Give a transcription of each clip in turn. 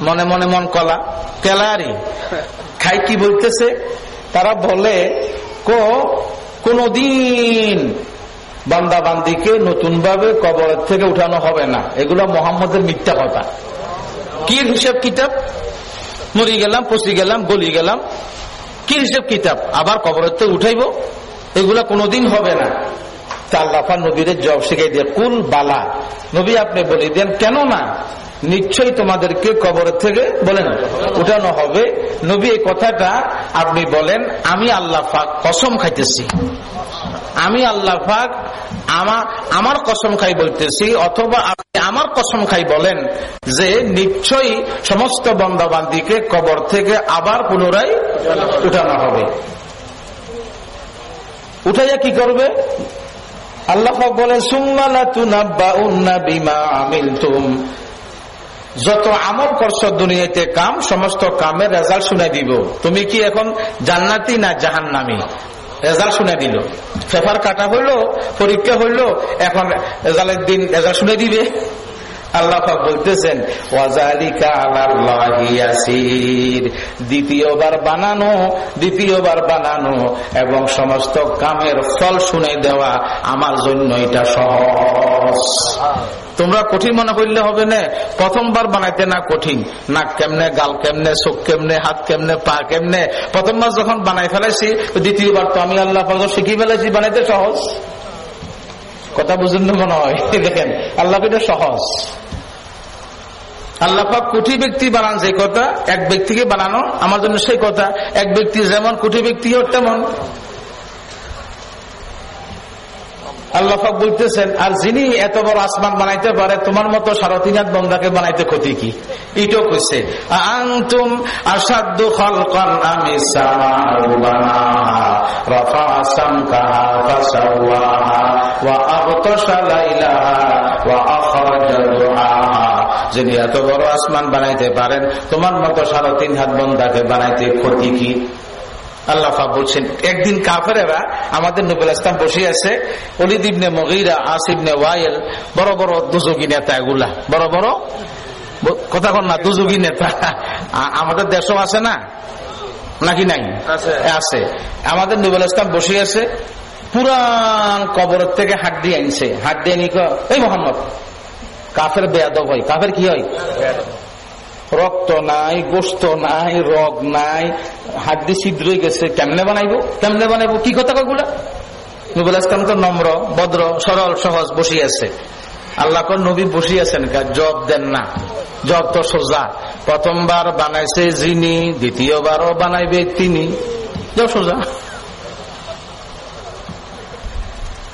মনে মনে মন কলা। কেলারি। খাই কি বলতেছে, তারা বলে, কো, কোনদিন বান্দা বান্দিকে নতুন ভাবে কবরের থেকে উঠানো হবে না। এগুলো মোহাম্মদের মিথ্যা কথা। কি হিসাব কিতাব? মরি গেলাম, পচি গেলাম, গলি গেলাম। কি হিসেব কিতাব? আবার কবরের থেকে উঠাইব? এগুলা কোনোদিন হবে না। আল্লাফা নবীর জব শিখাই দিয়ে, কুল বালা। নবী আপনি বলে দেন কেন না নিশ্চয়ই তোমাদেরকে কবরের থেকে বলেন উঠানো হবে। নবী, এই কথাটা আপনি বলেন, আমি আল্লাহ পাক কসম খাইতেছি। আমি আল্লাহ পাক আমার আমার কসম খাই বলতেছি, অথবা আপনি আমার কসম খাই বলেন যে নিশ্চয়ই সমস্ত বন্দাবান্দিকে কবর থেকে আবার পুনরায় উঠানো হবে। উঠাইয়া কি করবে? আল্লাহ বলেন যত আমল করছ দুনিয়াতে, কাম, সমস্ত কামের রেজাল্ট শুনে দিব। তুমি কি এখন জান্নাতি না জাহান নামি রেজাল্ট শুনে দিল। পেপার কাটা হইল, পরীক্ষা হইল, এখন রেজাল্টের দিন রেজাল্ট শুনে দিবে। আল্লাহ বলতেছেন দ্বিতীয়বার বানানো দ্বিতীয়বার বানানো এবং সমস্ত কামের ফল শুনে দেওয়া আমার জন্য এটা সহজ। তোমরা কঠিন মনে করলে হবে না, প্রথমবার বানাইতে না কঠিন। নাক কেমনে, গাল কেমনে, চোখ কেমনে, হাত কেমনে, পা কেমনে? প্রথমবার যখন বানাই ফেলাইছি, দ্বিতীয়বার তো আমি আল্লাহ শিখি ফেলেছি, বানাইতে সহজ। কথা বুঝুন মনে হয়? দেখেন, আল্লাহ এটা সহজ। আল্লাহাক কোটি ব্যক্তি বানান যে কথা, এক ব্যক্তিকে বানানো আমার জন্য সেই কথা। এক ব্যক্তি যেমন কোটি ব্যক্তি তেমন। আল্লাহাক বলতেছেন, আর যিনি এত বড় আসমান বানাইতে পারে, তোমার মতো হাত বন্ধাকে বানাইতে ক্ষতি কি? এটাও কইছে আংতুম আসাদ্দু খালকান আমি যিনি এত বড় আসমান বানাইতে পারেন, তোমার মতো সাড়ে তিন হাত বন্ধাকে বানাইতে ক্ষতি কি? আল্লাহা বলছেন একদিন কাফেরা আমাদের নবুল ইসলাম বসে আছে অলিদিবনে মগিরা আসিবনে ওয়াইল বড় বড় দুযোগী নেতা এগুলা বড় বড় কথা কন না দুযোগী নেতা আমাদের দেশও আছে না? নাকি নাই? আছে। আমাদের নবুল ইসলাম বসে আছে পুরান কবরের থেকে হাট দিয়ে আনছে। হাট দিয়ে নিক এই মোহাম্মদ কাফের বেয়াদব হয় কাফের কি হয়? রক্ত নাই গোস্ত নাই রগ নাই হাড্ডি ছিদ্র গেছে কেমনে বানাইবো? কেমনে বানাইবো? কি কথা কগুলা নবুল ইসলাম তো নম্র ভদ্র সরল সহজ বসিয়ে আছে। আল্লাহ নবী বসিয়েছেন জব দেন না। জব তো সোজা। প্রথমবার বানাইছে যিনি দ্বিতীয়বারও বানাইবে তিনি। সোজা।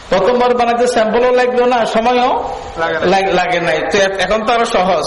প্রথমবার বানাইতে স্যাম্পলও লাগল না সময়ও লাগে নাই। এখন তো আরও সহজ।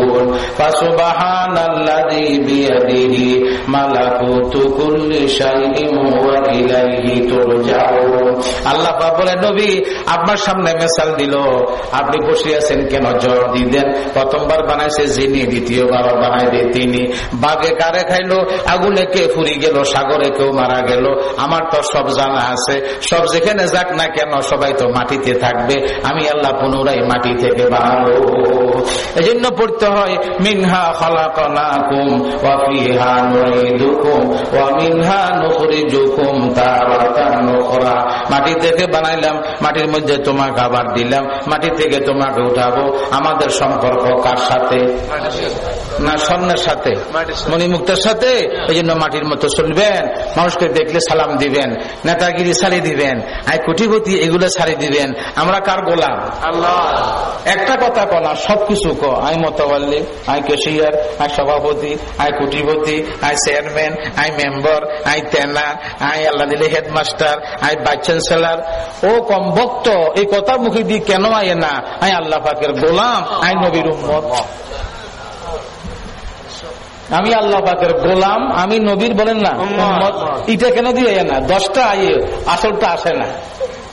فيكون فسبحان الذي بيده ملكوت كل شيء وإليه ترجعون আল্লাহ বলে নবী আপনার সামনে মেসাল দিল আপনি বসে আছেন কেন জবাব দিতেন প্রথমবার বানাইছে যিনি দ্বিতীয়বার বানাই দিয়ে তিনি বাঘে কারে খাইলো আগুনে কে ফুরি গেল সাগরে কেউ মারা গেল আমার তো সব জানা আছে সব যেখানে যাক না কেন সবাই তো মাটিতে থাকবে আমি আল্লাহ পুনরায় মাটি থেকে বানাবো এই জন্য পড়তে হয় মিনহা খালাকানাকুম ওয়া ফিহা নুঈদুকুম ওয়া মিনহা নুখরিজুকুম তারাতান উখরা। মাটি থেকে বানাইলাম মাটির মধ্যে তোমাকে আবার দিলাম মাটি থেকে তোমাকে উঠাবো। আমাদের সম্পর্ক কার সাথে? না স্বর্ণের সাথে। মণিমুক্তের সাথে? এই জন্য মাটির মতো চলবেন। মানুষকে দেখলে সালাম দিবেন নেতাগিরি ছাড়ি দিবেন আই কুটিপতি এগুলো ছাড়ি দিবেন। আমরা কার গোলাম? একটা কথা কনা সবকিছু ক আই মতওয়াল্লি আই কেশিয়ার আই সভাপতি, আই কুটিপতি, আই চেয়ারম্যান আই মেম্বার আই তেনা আই আল্লাহ দিলে হেডমাস্টার আই ভাইস চ্যান্সেলার ও কম ভক্ত, এই কথা মুখে দিয়ে কেন আয় না? আই আল্লাহ পাকের গোলাম, আই নবীর উম্মত। আমি আল্লাহ পাকের গোলাম, আমি নবীর বলেন না এটা কেন দিয়ে না? দশটা আইয়ে আসলটা আসে না।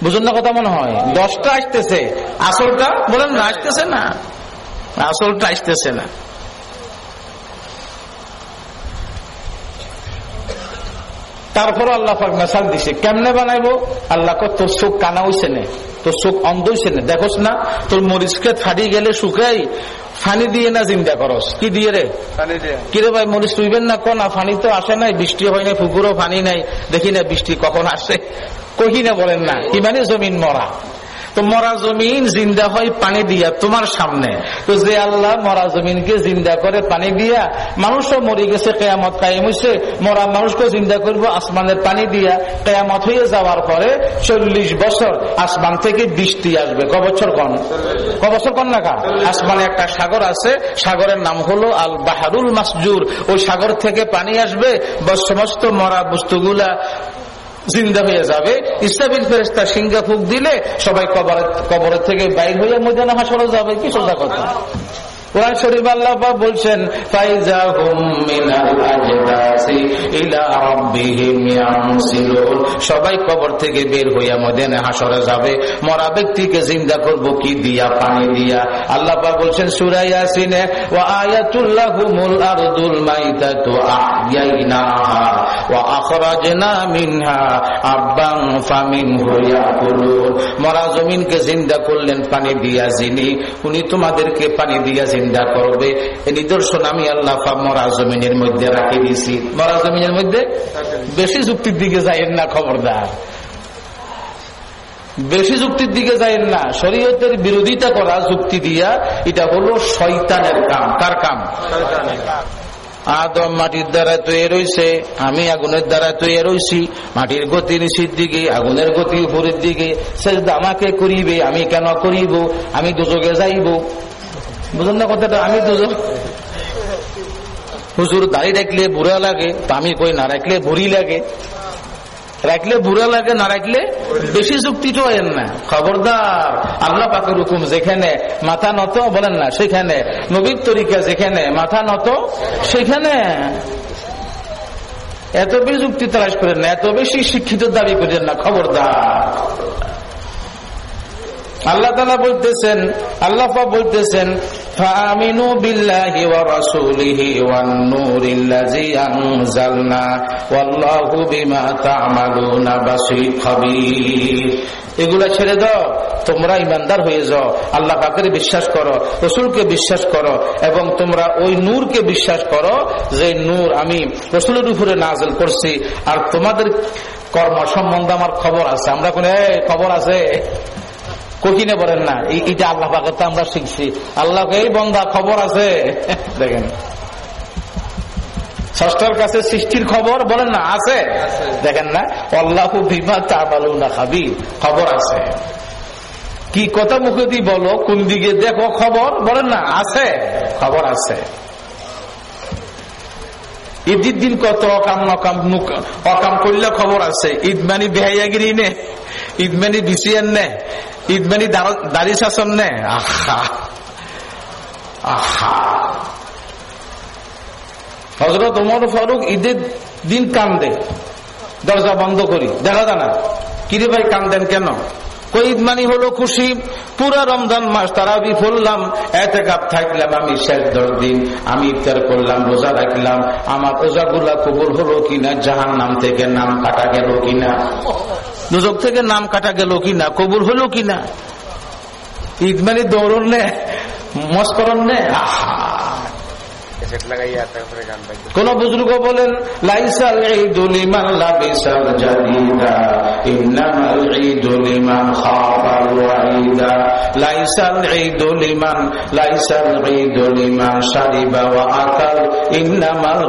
বুঝুন না কথা মনে হয়? দশটা আসতেছে। আসলটা বলেন না, আসতেছে না। আসলটা আসতেছে না। তারপর আল্লাহ পাক মেসাল দিছে কেমনে বানাইবো? আল্লাহ তোর চোখ কানা হইছে না তোর চোখ অন্ধ হইছে না দেখোস না তোর মরিচকে ফাটি গেলে শুকাই ফানি দিয়ে না চিন্তা করস কি দিয়ে রে? কিরে ভাই মরিচ তুইবেন না কোন? ফানি তো আসে নাই বৃষ্টি হয় নাই পুকুরও ফানি নাই দেখি না বৃষ্টি কখন আসে। কহি না বলেন না কি মানে জমিন মরা? তো মরা জমিন জিন্দা হয় পানি দিয়া, তোমার সামনে। তো যে আল্লাহ মরা জমিনকে জিন্দা করে পানি দিয়া, মানুষও মরে গেছে, কেয়ামত কায়েম হয়েছে মরা মানুষকে জিন্দা করব আসমানের পানি দিয়া। কেয়ামত হয়ে যাওয়ার পরে চল্লিশ বছর আসমান থেকে বৃষ্টি আসবে। ক বছর কন? ক বছর কন না আসমানে একটা সাগর আছে, সাগরের নাম হলো আল বাহারুল মাসজুর। ওই সাগর থেকে পানি আসবে। সমস্ত মরা বস্তুগুলা জিন্দা হয়ে যাবে। ইসলামিক ফেরেস্তা সিংহা ফুক দিলে সবাই কবর কবরের থেকে বাইর হয়ে ময়দানে হাসরে যাবে। কি সোজা কথা কোরআন শরীফ আল্লাহ বলছেন সবাই কবর থেকে বের হাসরে যাবে। মরা ব্যক্তিকে জিন্দা করব কি দিয়া, পানি দিয়া? আল্লাহ বলছেন আরদুল মরা জমিনকে জিন্দা করলেন পানি দিয়া যিনি। উনি তোমাদেরকে পানি দিয়া চিন্তা করবে। এই নিদর্শন আমি আল্লাহ মরা জমিনের মধ্যে রাখি দিছি। মরা জমিনের মধ্যে? বেশি যুক্তির দিকে যাইয়েন না, খবরদার। বেশি যুক্তির দিকে যাইয়েন না। শরীয়তের বিরোধিতা করা যুক্তি দিয়া এটা হলো শৈতানের কাম। কার কাম? আদম মাটির দ্বারা তৈরি রয়েছে আমি আগুনের দ্বারা তৈরি রয়েছি মাটির গতি নিচের দিকে, আগুনের গতি উপরের দিকে। সে আমাকে করিবে, আমি কেন করিব? আমি দুযোগে যাইব। বুঝুন না কথাটা, আমি দুজন হুজুর দাড়ি রাখলে বুড়া লাগে আমি কই না রাখলে বুড়ি লাগে। রাখলে বুড়া লাগে, না রাখলে বেশি যুক্তি তো না। খবরদার, আল্লাহ পাকের হুকুম যেখানে, মাথা নত, বলেন না, সেখানে। নবীর তরিকা যেখানে, মাথা নত, সেখানে। এত বেশি যুক্তি তালাশ করেন না, এত বেশি শিক্ষিত দাবি করেন না, খবরদার। আল্লাহ তালা বলতেছেন বলতেছেন ওয়া রাসূলিহি ওয়ান নূরিল্লাযী আনজালনা, ওয়াল্লাহু বিমা তা'মালুনা বাসীর খাবীর। এগুলা ছেড়ে দাও, তোমরা ইমানদার হয়ে যাও, আল্লাহ পাকের বিশ্বাস করো, রসুলকে বিশ্বাস করো, এবং তোমরা ওই নূরকে বিশ্বাস করো, যে নূর আমি রসুলের উপরে নাজল করছি, আর তোমাদের কর্ম সম্বন্ধে আমার খবর আছে। আমরা কোন খবর আছে? কঠিনে বলেন না। এটা আল্লাহ পাকে আমরা শিখছি। আল্লাহকে এই বন্ধা খবর আছে। দেখেন। ষষ্ঠর কাছে সৃষ্টির খবর বলেন না, আছে? দেখেন না? আল্লাহ বিমা চাবালু না খাবি খবর আছে। কি কথা মুখে দিয়ে বলো, কোন দিকে দেখো খবর, বলেন না, আছে? খবর আছে। ঈদের দিন কত অকাম অকাম অকাম করলে খবর আছে। ঈদ মানি বেহাইয়াগিরি নে। ঈদ ডিসিএন নে। ইদমেনি মানে দাড়ি শাসন নে। আহা। আহা। হজরত ওমর ফারুক ঈদের দিন কান্দে। দরজা বন্ধ করি। দেখা জানা কিরে ভাই কান্দেন কেন? ঈদ মানি হলো খুশি। পুরা রমজান মাস তারাবি ফুললাম এতে কাপ থাকলাম আমি শেষ দশ দিন আমি ইফতার করলাম, রোজা রাখলাম। আমার রোজাগুলা কবুল হলো কিনা জাহান নাম থেকে নাম কাটা গেল কিনা? দুজক থেকে নাম কাটা গেল কিনা, কবুল হলো কিনা? ঈদ মানে দৌড়ন নে মস্করণ নে? আহা! কোন বুজুর্গ বলেন লাইসাল ঈদুল ইমান লাবিসাল জাদিদা ইন্নামাল ঈদুল ইমান খাফাল ওয়াইদা লাইসাল ঈদুল লাইসাল ঈদুল আকাল ইন্নামাল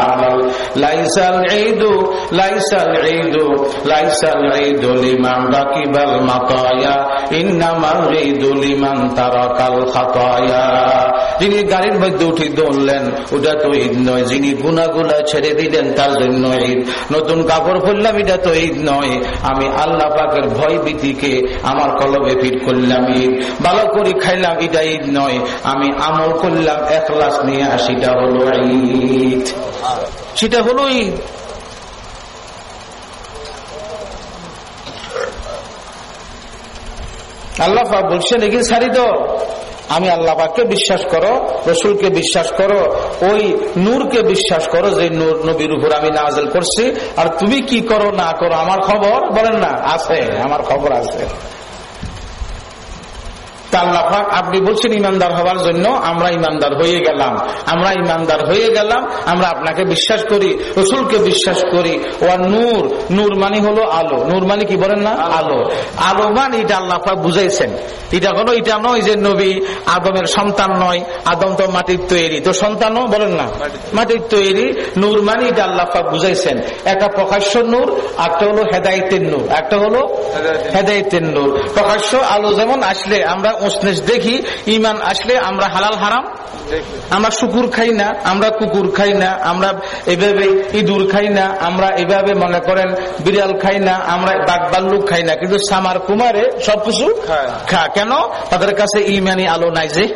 আমাল লাইসাল ঈদু লাইসাল ঈদু, লাইসাল মাতায়া, ইন্নামাল তারাকাল খাতায়া। যিনি গাড়ির মধ্যে উঠে দৌড়লেন, ওটা তো ঈদ নয়। যিনি গুনাগুলা ছেড়ে দিলেন, তার জন্য ঈদ। নতুন কাপড় পরলাম, এটা তো ঈদ নয়। আমি আল্লাহ পাকের ভয় ভীতিকে আমার কলবে ফিট করলাম ঈদ। ভালো করে খাইলাম, এটা ঈদ নয়। আমি আমল করলাম, এক লাশ নিয়ে আসিটা হলো ঈদ। সেটা হলো ঈদ। আল্লাহ বলছেন, এগিয়ে সারি তো আমি আল্লাপাকে বিশ্বাস করো, রসুলকে বিশ্বাস করো, ওই নূরকে বিশ্বাস করো, যে নূর নবীর উপর আমি নাজেল করছি। আর তুমি কি করো, না করো, আমার খবর? বলেন না, আছে, আমার খবর আছে। আল্লাহাক আপনি বলছেন ইমানদার হওয়ার জন্য আমরা ইমানদার হয়ে গেলাম। আমরা ইমানদার হয়ে গেলাম আমরা আপনাকে বিশ্বাস করি রসুলকে বিশ্বাস করি। ও নূর নূর মানে হলো আলো। নূর মানে কি বলেন না? আলো। আলো। মানে এটা আল্লাহাক বুঝাইছেন। এটা হলো এটা নয় যে নবী আদমের সন্তান নয় আদম তো মাটির তৈরি। তো সন্তানও বলেন না? মাটির। তৈরি। নূর মানে এটা আল্লাহাক বুঝাইছেন। একটা প্রকাশ্য নূর একটা হলো হেদায়তের নূর। একটা হলো হেদায়তের নূর। প্রকাশ্য আলো যেমন আসলে আমরা উষ্ণেষ দেখি ইমান আসলে আমরা হালাল হারাম? আমরা শুকুর খাই না আমরা কুকুর খাই না আমরা এভাবে ইঁদুর খাই না আমরা এভাবে মনে করেন বিড়াল খাই না আমরা বাঘ বাল্লুক খাই না কিন্তু সামার কুমারে সবকিছু খা। কেন? তাদের কাছে ইমানি আলো নাই যে।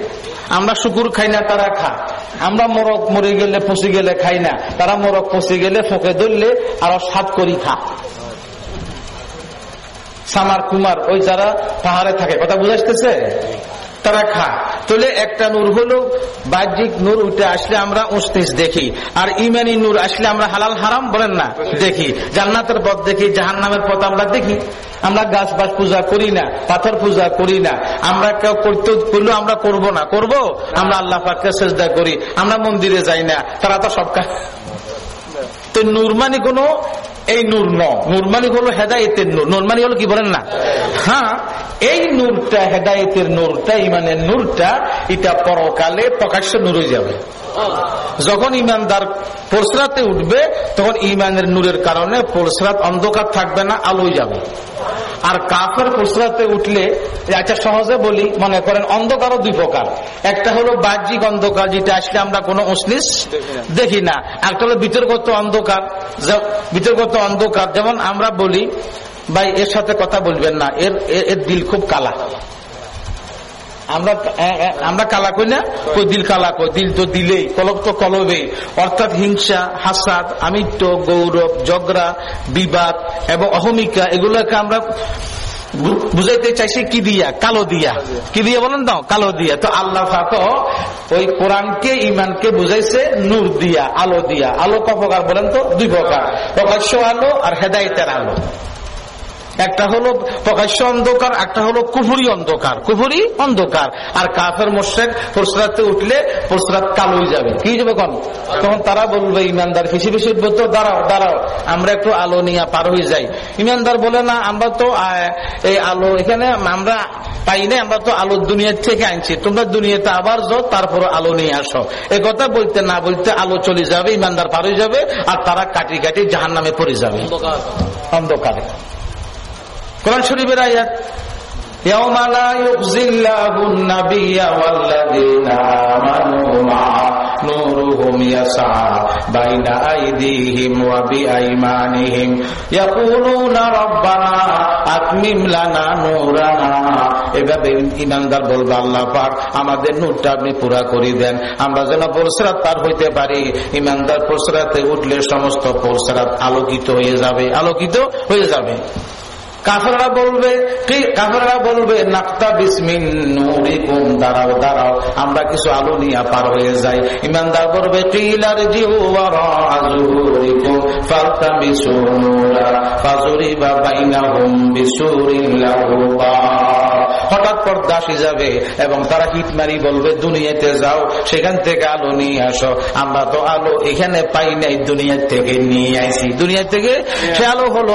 আমরা শুকুর খাই না তারা খা। আমরা মোরগ মরে গেলে পচে গেলে খাই না। তারা মোরগ পচে গেলে ফোঁকে ধরলে আরও সাত করি খা। সামার কুমার, ওই যারা পাহাড়ে থাকে, কথা বুঝাইতেছে তারা খা তাহলে একটা নূর হলো, বাহ্যিক নূর উঠে আসলে আমরা উস্তিস দেখি, আর ইমানি নূর আসলে আমরা হালাল হারাম বলেন না, দেখি। জান্নাতের পথ দেখি জাহান নামের পথ আমরা দেখি। আমরা গাছ বাস পূজা করি না, পাথর পূজা করি না। আমরা কেউ করতে, করলেও আমরা করব না। করব? আমরা আল্লাহ পাককে চেষ্টা করি। আমরা মন্দিরে যাই না। তারা তো সব কাজ তো নুরমানি কোন এই নূর ন। নুরমানি হলো হেদায়তের নূর। নুরমানি হলো কি বলেন না? হ্যাঁ এই নূরটা হেদায়তের নূরটা, ইমানের নূরটা, এটা পরকালে প্রকাশ্য নূর যাবে। যখন ইমানদার পরশরাতে উঠবে, তখন ইমানের নূরের কারণে পরশরাত অন্ধকার থাকবে না, আলোয় যাবে। আর কাফের পরশরাতে উঠলে আচ্ছা সহজে বলি, মনে করেন অন্ধকারও দুই প্রকার। একটা হলো বাহ্যিক অন্ধকার, যেটা আসলে আমরা কোনো উসনিস দেখি না। একটা হলো বিতর্কত অন্ধকার বিতর্কত অন্ধকার। যেমন আমরা বলি, ভাই, এর সাথে কথা বলবেন না, এর এর দিল খুব কালা। আমরা আমরা কালা কই না? দিল কালা কই? দিল তো দিলেই, কলব তো কলবে অর্থাৎ হিংসা, হাসাদ, আমিত্ব, গৌরব জগরা বিবাদ এবং অহমিকা, এগুলোকে আমরা বুঝাইতে চাইছি কি দিয়া? কালো দিয়া। কি দিয়া বলেন তো? কালো দিয়া। তো আল্লাহ ওই কোরআনকে ইমানকে বুঝাইছে নূর দিয়া, আলো দিয়া। আলো ক প্রকার বলেন তো? দুই প্রকার। প্রকাশ্য আলো আর হেদায়তের আলো। একটা হলো প্রকাশ্য অন্ধকার একটা হলো কুফুরি অন্ধকার। কুফুরি অন্ধকার। আর কাফের মোশেক প্রসরাতে উঠলে প্রসরাত কালো হয়ে যাবে। কি যাবে কন? তখন তারা বলবে ইমানদার ফিসি ফিসি বলতো দাঁড়াও দাঁড়াও আমরা একটু আলো নিয়ে পার হয়ে যাই। ইমানদার বলে না আমরা তো এই আলো এখানে আমরা পাই না আমরা তো আলোর দুনিয়ার থেকে আনছি। তোমরা দুনিয়াতে আবার যাও তারপর আলো নিয়ে আসো। এ কথা বলতে না বলতে আলো চলে যাবে ইমানদার পার হয়ে যাবে আর তারা কাটি কাটি জাহান নামে পড়ে যাবে। অন্ধকারে। কোরআন শরীফের আয়াত يوم لا يخزي الله النبي والذين آمنوا معه نورهم يسعى بين أيديهم وبأيمانهم يقولون ربنا أتمم لنا نورنا এভাবে ইমানদার বলবে আল্লাহ পাক আমাদের নূরটা আপনি পুরা করে দেন আমরা যেন পরশরাত পার হইতে পারি ইমানদার পরশরাতে উঠলে সমস্ত পরশরাত আলোকিত হয়ে যাবে আলোকিত হয়ে যাবে কাফেররা বলবে, কি কাফেররা বলবে, নাক্তা বিসমিন নুরিকুম, দাঁড়াও দাঁড়াও, আমরা কিছু আলো নিয়ে পার হয়ে যাই। ইমানদার করবে কিলার লাহু হঠাৎ পর্দা আসি যাবে এবং তারা হিট মারি বলবে, দুনিয়াতে যাও, সেখান থেকে আলো নিয়ে আসো। আমরা তো আলো এখানে পাই নাই দুনিয়ার থেকে নিয়ে আইছি। দুনিয়া থেকে সে আলো হলো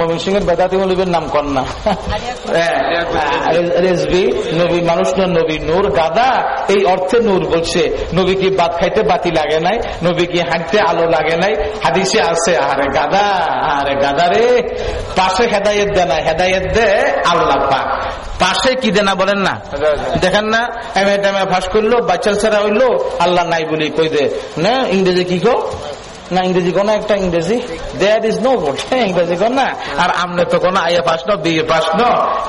মমিন সিং এর বেদাতি মৌলবীর নাম কন্যা। রেজবি নবী মানুষ নবী নূর। গাদা, এই অর্থে নূর বলছে, নবী কি বাদ খাইতে বাতি লাগে নাই? নবী কি হাঁটতে আলো লাগে নাই? হাদিসে আছে, আরে গাদা আরে গাদা রে, পাশে হেদায়ত দে না, হেদায়ত দে আল্লাহ পাক। পাশে কি দেনা বলেন না? দেখেন না, এমএ টেমে ফাঁস করল বাচ্চা ছাড়া হইল, আল্লাহ নাই বলি কই দে? না, ইংরেজি কি কো না, ইংরেজি কোন একটা ইংরেজি। দেয়ার ইজ নো ভোট ইংরেজি কোন না। আর আমনে তো কোন আইএ পাস ন বিএ পাস ন,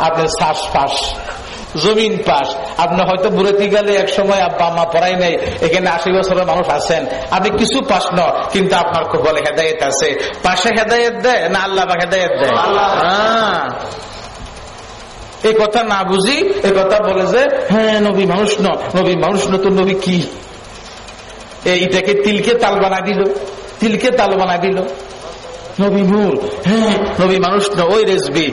আপনি শ্বাস পাস, জমিন পাস। আপনি হয়তো বুড়েতি গেলে এক সময় আব্বা, আম্মা পড়াই নাই, এখানে আশি বছরের মানুষ আছেন। আপনি কিছু পাস ন, কিন্তু আপনার খুব বলে হেদায়ত আছে। পাশে হেদায়ত দেয় না আল্লাহ বা হেদায়ত দেয়? এই কথা না বুঝি এই কথা বলে যে হ্যাঁ নবী মানুষ ন, নবী মানুষ নতুন নবী কি? এইটাকে তিলকে তাল বানা দিল। তিলকে তাল বানা দিল। নবী নূর হ্যাঁ নবী মানুষ ওই রেসবি।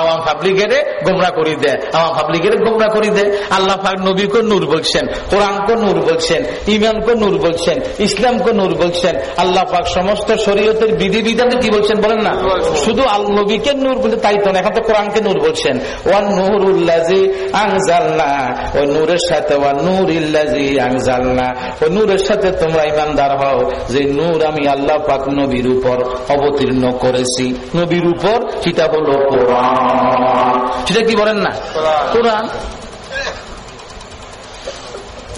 আওয়াম পাবলিকেরে গোমরা করি দেয় আওয়াম পাবলিকেরে গোমরা করি দেয় আল্লাহ পাক নবীকে নূর বলছেন, কোরআনকে নূর বলছেন ইমানকে নূর বলছেন, ইসলামকে নূর বলছেন। আল্লাহ পাক সমস্ত শরীয়তের বিধি বিধানে কি বলছেন বলেন না? শুধু আল নবীকে নূর বলতে তাই তো না, এখন তো কোরআনকে নূর বলছেন। ওয়ান নূর উল্লাজি আংজালনা ওই নূরের সাথে ওয়ান নূর ইল্লাজি আংজালনা ওই নূরের সাথে তোমরা ইমানদার হও, যে নূর আমি আল্লাহ পাক নবীর উপর অবতীর্ণ করেছি। নবীর উপর সেটা হলো কোরআন। সেটা কি বলেন না? কোরআন।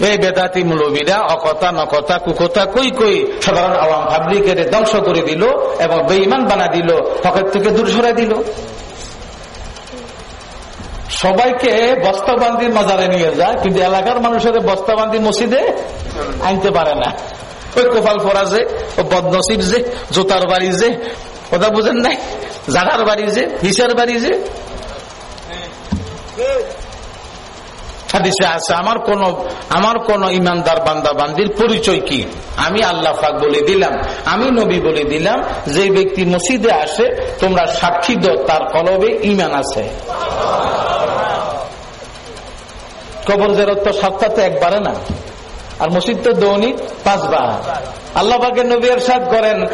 এই বেদাতি মৌলবীরা অকথা নকথা কুকথা কই কই সাধারণ আওয়াম পাবলিকের ধ্বংস করে দিল এবং বেইমান বানা দিল হকের থেকে দূর সরাই দিল। সবাইকে বস্তাবান্দি মাজারে নিয়ে যায় কিন্তু এলাকার মানুষের বস্তাবান্দি মসজিদে আনতে পারে না। ওই কোপাল ফোরা যে, ও বদনসিব যে, জোতার বাড়ি যে, কথা বুঝেন নাই? জাগার বাড়ি যে, হিসার বাড়ি যে। আছে, আমার কোন আমার কোন ইমানদার বান্দা, বান্দির পরিচয় কি? আমি আল্লাহ ফাক বলে দিলাম, আমি নবী বলে দিলাম, যে ব্যক্তি মসজিদে আসে, তোমরা সাক্ষী দো তার কলবে ইমান আছে। কবর জেরত তো একবারে না। আর মসজিদ তো দৈনিক পাঁচবার। আল্লাহ পাকে নবী এরশাদ করেন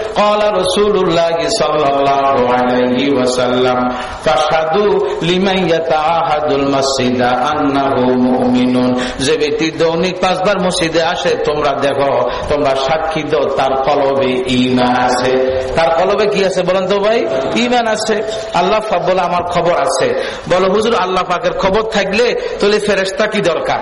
যে ব্যক্তি দৈনিক পাঁচবার মসজিদে আসে, তোমরা দেখো, তোমরা সাক্ষী দাও, তার কলবে ঈমান আছে। তার কলবে কি আছে বলেন তো ভাই? ঈমান আছে। আল্লাহ বলে, আমার খবর আছে। বলো, হুজুর, আল্লাহ পাকের খবর থাকলে তাহলে ফেরেশতা কি দরকার?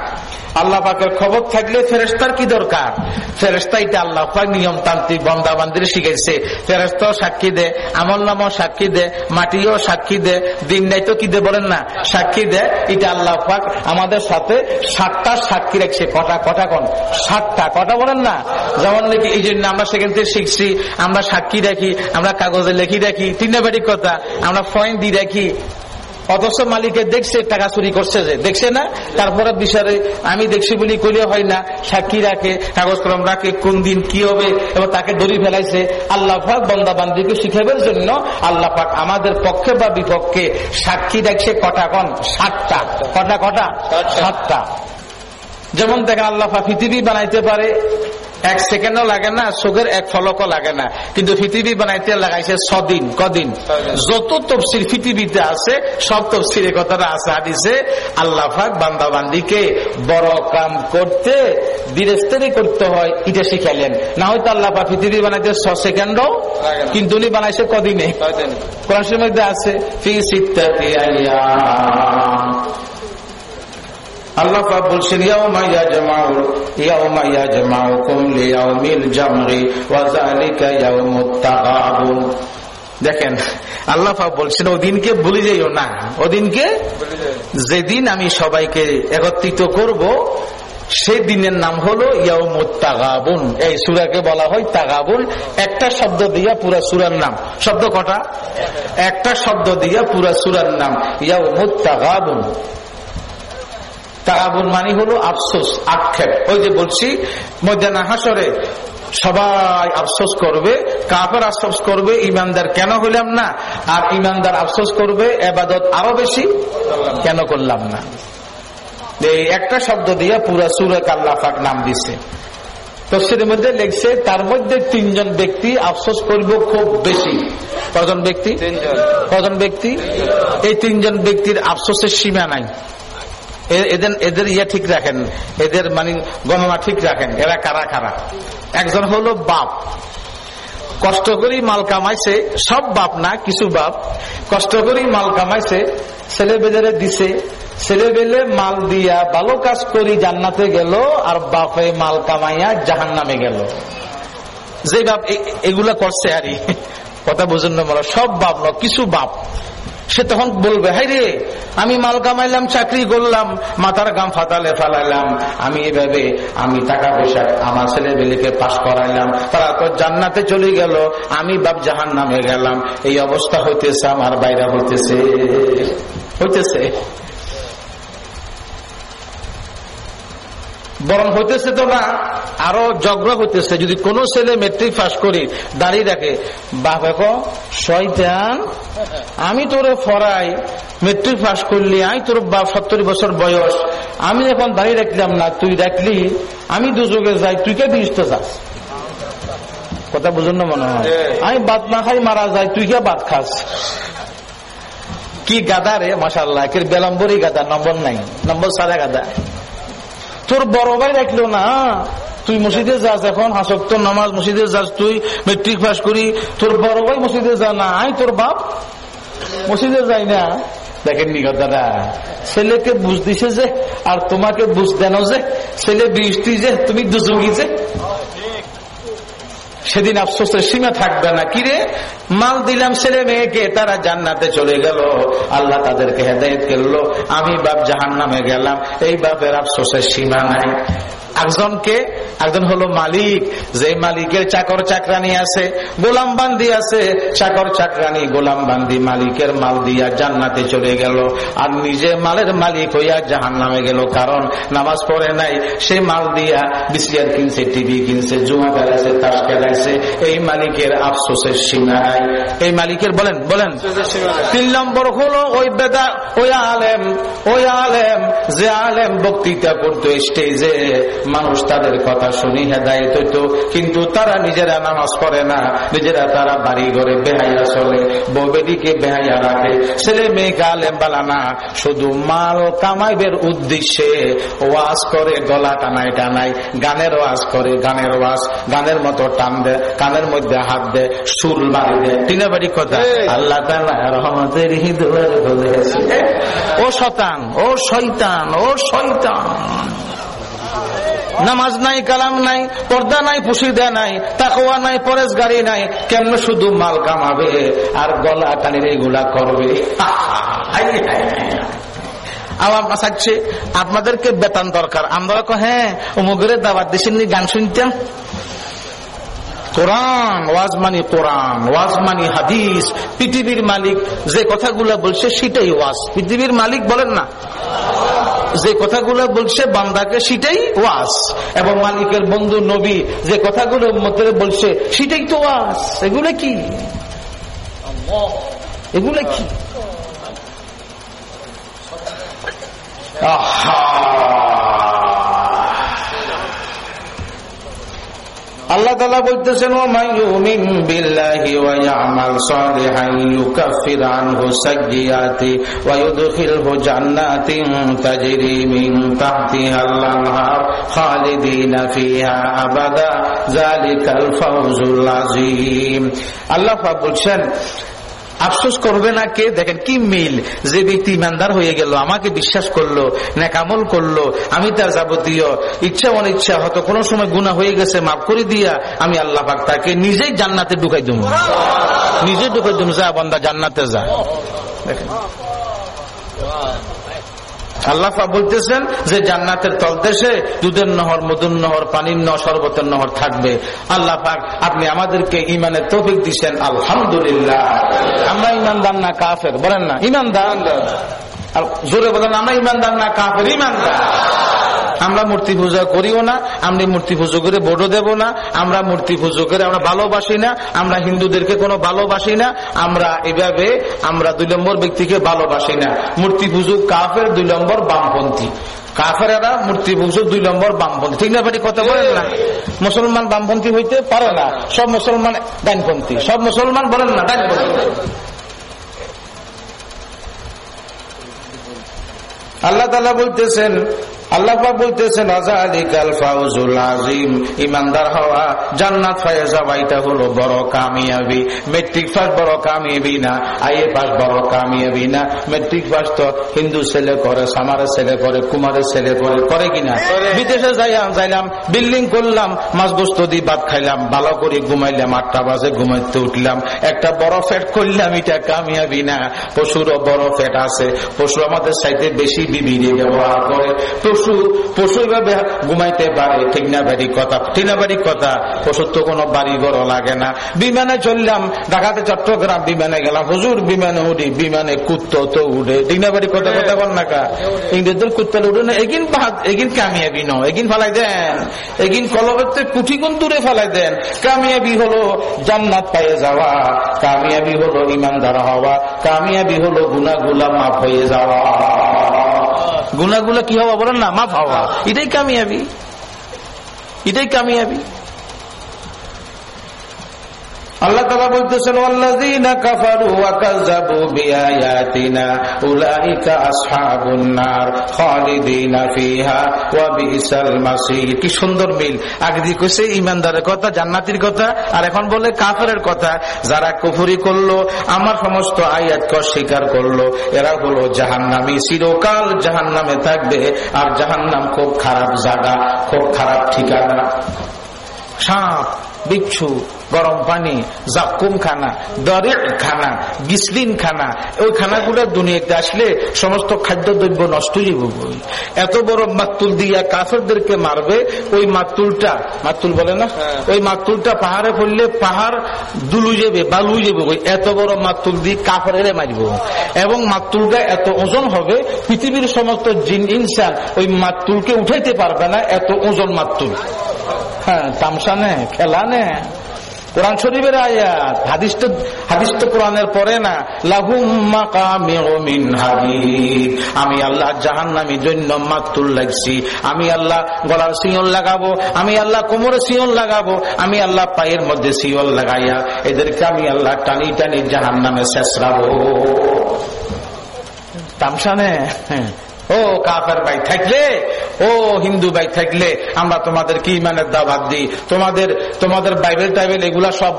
আল্লাহ পাকের খবর থাকলে ফেরেস্তার কি দরকার? ফেরেস্তা এটা আল্লাহ পাক নিয়ম তান্ত্রিক বন্দা বান্দির শিখেছে ফেরেস্তাও সাক্ষী দে, আমল নামও সাক্ষী দে, মাটিও সাক্ষী দে, দিন নাই তো কি দে বলেন না? সাক্ষী দে, এটা আল্লাহ পাক আমাদের সাথে সাতটা সাক্ষী রাখছে। কটা কটা কোন? সাতটা, কটা বলেন না? যেমন নাকি এই জন্য আমরা সেখান থেকে শিখছি, আমরা সাক্ষী রাখি, আমরা কাগজে লেখি রাখি, তিনটা বাড়ি কথা, আমরা ফয়েন দিয়ে রাখি। অথচ মালিকের দেখছে টাকা চুরি করছে যে দেখছে না? তারপরে বিচারে আমি দেখছি বলি কইলে হয় না। সাক্ষী রাখে কাগজ কলম রাখে কোন দিন কি হবে? এবং তাকে দড়ি ফেলাইছে। আল্লাহ পাক বন্দা বান্দিকে শিখাবার জন্য আল্লাহ পাক আমাদের পক্ষে বা বিপক্ষে সাক্ষী রাখছে কটা কন? সাতটা। কটা কটা? সাতটা। যেমন দেখেন আল্লাহ পাক পৃথিবী বানাইতে পারে এক সেকেন্ডও লাগে না চোখের এক ফলকও লাগে না। কিন্তু পৃথিবী বানাইতে লাগাইছে ছদিন কদিন? যত তফসির পৃথিবীতে আছে সব তফসির কথাটা আছে হাদিসে আল্লাহ ফাক বান্দা বান্দিকে বড় কাম করতে ধীরেস্তরে করতে হয় এটা শিখাইলেন। না হয়তো আল্লাহ পাক পৃথিবী বানাইতে ছ সেকেন্ডও কিন্তু উনি বানাইছে কদিনে? কোরআন মধ্যে আছে ফি আইয়াম। আল্লাহ বলছেন, ইয়াউমা ইয়াজমাউ ইয়াউমা ইয়াজমাউকুম লিয়াউমিল জামরি দেখেন, আল্লাহ বলছেন, ওদিনকে ভুলে যাইও না। ওদিনকে যেদিন আমি সবাইকে একত্রিত করব সেই দিনের নাম হলো ইয়াউমুত তাগাবুন। এই সূরাকে বলা হয় তাগাবুন। একটা শব্দ দিয়া পুরা সুরার নাম। শব্দ কটা? একটা শব্দ দিয়া পুরা সুরার নাম, ইয়াউমুত তাগাবুন। তাগাবুন মানে হলো আফসোস আক্ষেপ। ওই যে বলছি ময়দানা হাসরে সবাই আফসোস করবে কাপের আফসোস করবে ইমানদার কেন হইলাম না? আর ইমানদার আফসোস করবে এবাদত আরও বেশি কেন করলাম না? এই একটা শব্দ দিয়ে পুরা সুরে কাল্লাফাক নাম দিছে। তফসিরের মধ্যে লেখছে তার মধ্যে তিনজন ব্যক্তি আফসোস করব খুব বেশি। কজন ব্যক্তি? কজন ব্যক্তি? এই তিনজন ব্যক্তির আফসোসের সীমা নাই। এদের এদের ইয়ে ঠিক রাখেন। এদের মানে গণনা ঠিক রাখেন। এরা কারা কারা? একজন হলো বাপ। কষ্ট করি মাল কামাইছে, সব বাপ না, কিছু বাপ। কষ্ট করি মাল কামাইছে, ছেলে বেজারে দিছে। ছেলে বেলে মাল দিয়া ভালো কাজ করি জান্নাতে গেল, আর বাপে মাল কামাইয়া জাহান নামে গেল। যে বাপ এগুলা করছে আরই। কথা বুঝুন না সব বাপ ন, কিছু বাপ। সে তখন বলবে হাই রে, আমি মাল কামাইলাম, চাকরি করলাম, মাথার গাম ফাতালে ফালাইলাম, আমি এভাবে, আমি টাকা পয়সা আমার ছেলে বেলিকে পাশ করাইলাম, তারা তো জান্নাতে চলে গেল, আমি বাপ জাহান নামে গেলাম, এই অবস্থা হইতেছে, আমার বাইরা হইতেছে। হইতেছে। বরং হইতেছে তো না আরও জগ্র হইতেছে। যদি কোন ছেলে মেট্রিক পাশ করি দাঁড়িয়ে রাখে বাপ শয়তান আমি তোরে ফরাই মেট্রিক পাশ করলি আমি তোর বাপ সত্তর বছর বয়স আমি এখন দাঁড়িয়ে রাখলাম না তুই রাখলি আমি দুযোগে যাই তুই কে বিশ তো যাস? কথা বুঝুন না মনে হয়? আমি বাদ না খাই মারা যাই তুই কে বাদ খাস? কি গাদা রে মাসাল্লাহ বেলম্বরই গাদা নম্বর নাই নম্বর সারা গাদা। তোর বড় ভাই রাখল না। তুই মসজিদে যাস এখন, হাসক্ত নামাজ মসজিদে যাস তুই মেট্রিক পাস করি। তোর বড় ভাই মসজিদে যা না আই তোর বাপ মসজিদে যাই না। দেখেননি কথাটা। ছেলেকে বুঝ দিছে যে, আর তোমাকে বুঝ দেন যে, ছেলে বৃষ্টি যে, তুমি দুজঙ্গি যে। সেদিন আফসোসের সীমা থাকবে না। কিরে মাল দিলাম ছেলে মেয়েকে, তারা জান্নাতে চলে গেল। আল্লাহ তাদেরকে হেদায়ত করল। আমি বাপ জাহান নামে গেলাম। এই বাপের আফসোসের সীমা নাই। একজনকে একজন হলো মালিক যে মালিকের চাকর চাকরানি আছে গোলাম বান্দি আছে। চাকর চাকরানি গোলাম বান্দি মালিকের মাল দিয়া জান্নাতে চলে গেল। আর নিজে মালের মালিক হইয়া জাহান নামে গেল। কারণ নামাজ পড়ে নাই সে মাল দিয়া বিসিআর কিনছে টিভি কিনছে জুমা খেলাইছে তাস খেলাইছে। এই মালিকের আফসোসের সীমা নাই এই মালিকের বলেন বলেন তিন নম্বর হলো ওই বেদা ওই আলেম ওই আলেম যে আলেম বক্তৃতা করতো স্টেজে মানুষ তাদের কথা শুনি হেদায়ত হইতো কিন্তু তারা নিজেরা নামাজ পড়ে না। নিজেরা তারা বাড়ি ঘরে বেহাইয়া চলে। বৌবেদিকে বেহাইয়া রাখে। ছেলে মেয়ে গালেম বালানা শুধু মাল কামাইবের উদ্দেশ্যে ওয়াজ করে গলা টানাই টানাই গানের ওয়াজ করে গানের ওয়াজ গানের মতো টান দেয় কানের মধ্যে হাত দেয় সুর বাড়ি দেয়। তিনে বাড়ি কথা আল্লাহ রহমতের হিদুয়ার ও শতান ও শৈতান ও শৈতান নামাজ নাই, কালাম নাই, পর্দা নাই পুষিদা নাই তাকোয়া নাই পরেশ গাড়ি নাই, কেমন শুধু মাল কামাবে আর গলা টানির এগুলা করবে? আপনাদেরকে বেতন দরকার। আমরা হ্যাঁ মুগের দাবার দেশের গান শুনতাম কোরআন, ওয়াজ মানি কোরআন, ওয়াজ মানি হাদিস। পৃথিবীর মালিক যে কথাগুলো বলছে সেটাই ওয়াজ। পৃথিবীর মালিক বলেন না। যে কথাগুলো বলছে বান্দাকে সেটাই ওয়াজ। এবং মালিকের বন্ধু, নবী যে কথাগুলো মতে বলছে সেটাই তো ওয়াজ। এগুলো কি? এগুলো কি? আহা! আল্লাহ তালা বলতেছেন ও মাইমিন বিল্লাহি ওয়া ইয়ামাল সালিহান ইউকাফির আনহু সাইয়্যাতি ওয়া ইউদখিলহু জান্নাতিন তাজরি মিন তাহতিহাল আনহার খালিদিনা ফিহা আবাদা, যালিকাল ফাওজুল আযীম। আল্লাহ পাক বলছেন আফসোস করবে না কে? দেখেন কি মিল? যে ব্যক্তি ইমানদার হয়ে গেল আমাকে বিশ্বাস করল নেকামল করল আমি তার যাবতীয় ইচ্ছা অনিচ্ছা হয়তো কোনো সময় গুণা হয়ে গেছে মাফ করে দিয়া আমি আল্লাহ পাক তাকে নিজেই জান্নাতে ঢুকাই দেবো। নিজেই ঢুকাই দেবো যা বন্দা জান্নাতে যা। দেখেন আল্লাহ বলতেছেন যে জান্নাতের তলদেশে দুধের নহর, মধুর নহর, পানির নহর, শরবতের নহর থাকবে। আল্লাহ পাক আপনি আমাদেরকে ইমানের তফিক দিচ্ছেন আলহামদুলিল্লাহ। আমরা ইমানদার না কাফের, বলেন না? ইমানদার আর জোরে বলেন, আমরা ইমানদার না কাফের ইমানদার আমরা মূর্তি পূজা করিও না, আমরা মূর্তি পুজো করে ভোটও দেব না, আমরা মূর্তি পুজো করে আমরা ভালোবাসি না, আমরা হিন্দুদেরকে কোনো ভালোবাসি না, আমরা এভাবে আমরা দুই নম্বর ব্যক্তিকে ভালোবাসি না। মূর্তি পুজো কাফের দুই নম্বর বামপন্থী। কাফেরা মূর্তি পুজো দুই নম্বর বামপন্থী। ঠিক না বাড়ি কথা বলেন না? মুসলমান বামপন্থী হইতে পারে না। সব মুসলমান ডাইনপন্থী সব মুসলমান বলেন না ডাইনপন্থী আল্লাহ তালা বলতেছেন আল্লাহ বলতেছেন আজিম ইমানদার হওয়া জান্নাত ফায়ে যাওয়া এটা হলো বড় কামিয়াবি। মেট্রিক পাস বড় কামিয়াবি না আইএ পাস বড় কামিয়াবি না। মেট্রিক পাস তো হিন্দু ছেলে করে সামারের ছেলে করে কুমারের ছেলে করে করে কিনা বিদেশে যাইলাম যাইলাম বিল্ডিং করলাম মাছ গোস্ত দিয়ে ভাত খাইলাম ভালো করে ঘুমাইলাম আটটা বাজে ঘুমাইতে উঠলাম। একটা বড় ফ্যাট করলাম এটা কামিয়াবি না। পশুরও বড় ফ্যাট আছে পশু আমাদের সাইতে বেশি বিবিরে ব্যবহার করে। পশু পশু এভাবে ঘুমাইতে পারে, ঠিক না বাড়ি কথা, ঠিক না বাড়ি কথা, পশুর তো কোনো বাড়ি ঘর লাগে না। বিমানে চললাম, ঢাকাতে চট্টগ্রাম বিমানে গেলাম, হুজুর বিমানে উঠি, বিমানে কুত্ত তো উঠে, ঠিক না বাড়ি কথা কথা বল না ইংরেজদের কুত্তাল উঠে না, এগিন এগিন কামিয়াবি ন এগিন ফেলাই দেন। এগিন কলবের কুঠি কোন দূরে ফেলাই দেন। কামিয়াবি হলো জান্নাত পাইয়ে যাওয়া, কামিয়াবি হলো ইমানদার হওয়া, কামিয়াবি হলো গুনা গুনাগুলা মাফ হয়ে যাওয়া। গুনাগুলো কি হওয়া বলেন না? মাফ হওয়া। এটাই কামিয়াবি। এটাই কামিয়াবি। আল্লাহ তালা বলতেছেন কি সুন্দর মিল। আগে কথা কথা। আর এখন বলে কথা। যারা কুফরি করল, আমার সমস্ত আয়াতকে অস্বীকার করল, এরা হলো জাহান্নামী, চিরকাল জাহান্নামে থাকবে। আর জাহান্নাম খুব খারাপ জায়গা, খুব খারাপ ঠিকানা। সাপ। বিচ্ছু গরম পানি জাকুম খানা দরে খানা গিসলিন খানা ওই খানাগুলো দুনিয়াতে আসলে সমস্ত খাদ্য দ্রব্য নষ্ট হয়ে এত বড় মাতুল দিয়া কাফেরদেরকে মারবে ওই মাতুলটা মাতুল বলে না? ওই মাতুলটা পাহাড়ে পড়লে পাহাড় দুলু যাবে বালু যাবে এত বড় মাতুল দিয়ে কাফের মারব। এবং মাতুলটা এত ওজন হবে পৃথিবীর সমস্ত জিন ইনসান ওই মাতুলকে উঠাইতে পারবে না এত ওজন মাতুল হ্যাঁ তামসা নে খেলা নে কোরআন শরীফের আয়াত। হাদিস তো হাদিস তো কোরআনের পরে না। আমি আল্লাহ জাহান্নামি জন্য মাতুল লাগছি। আমি আল্লাহ গলার সিয়ন লাগাবো। আমি আল্লাহ কোমরে সিয়ন লাগাবো। আমি আল্লাহ পায়ের মধ্যে সিয়ন লাগাইয়া এদেরকে আমি আল্লাহ টানি টানি জাহান নামে শেষরাবো তামসা নে হ্যাঁ ও কাফের ভাই, থাকলে? ও হিন্দু ভাই, থাকলে আমরা তোমাদের কি ইমানের দাবাদ দিই। তোমাদের তোমাদের বাইবেল টাইবেল এগুলা সব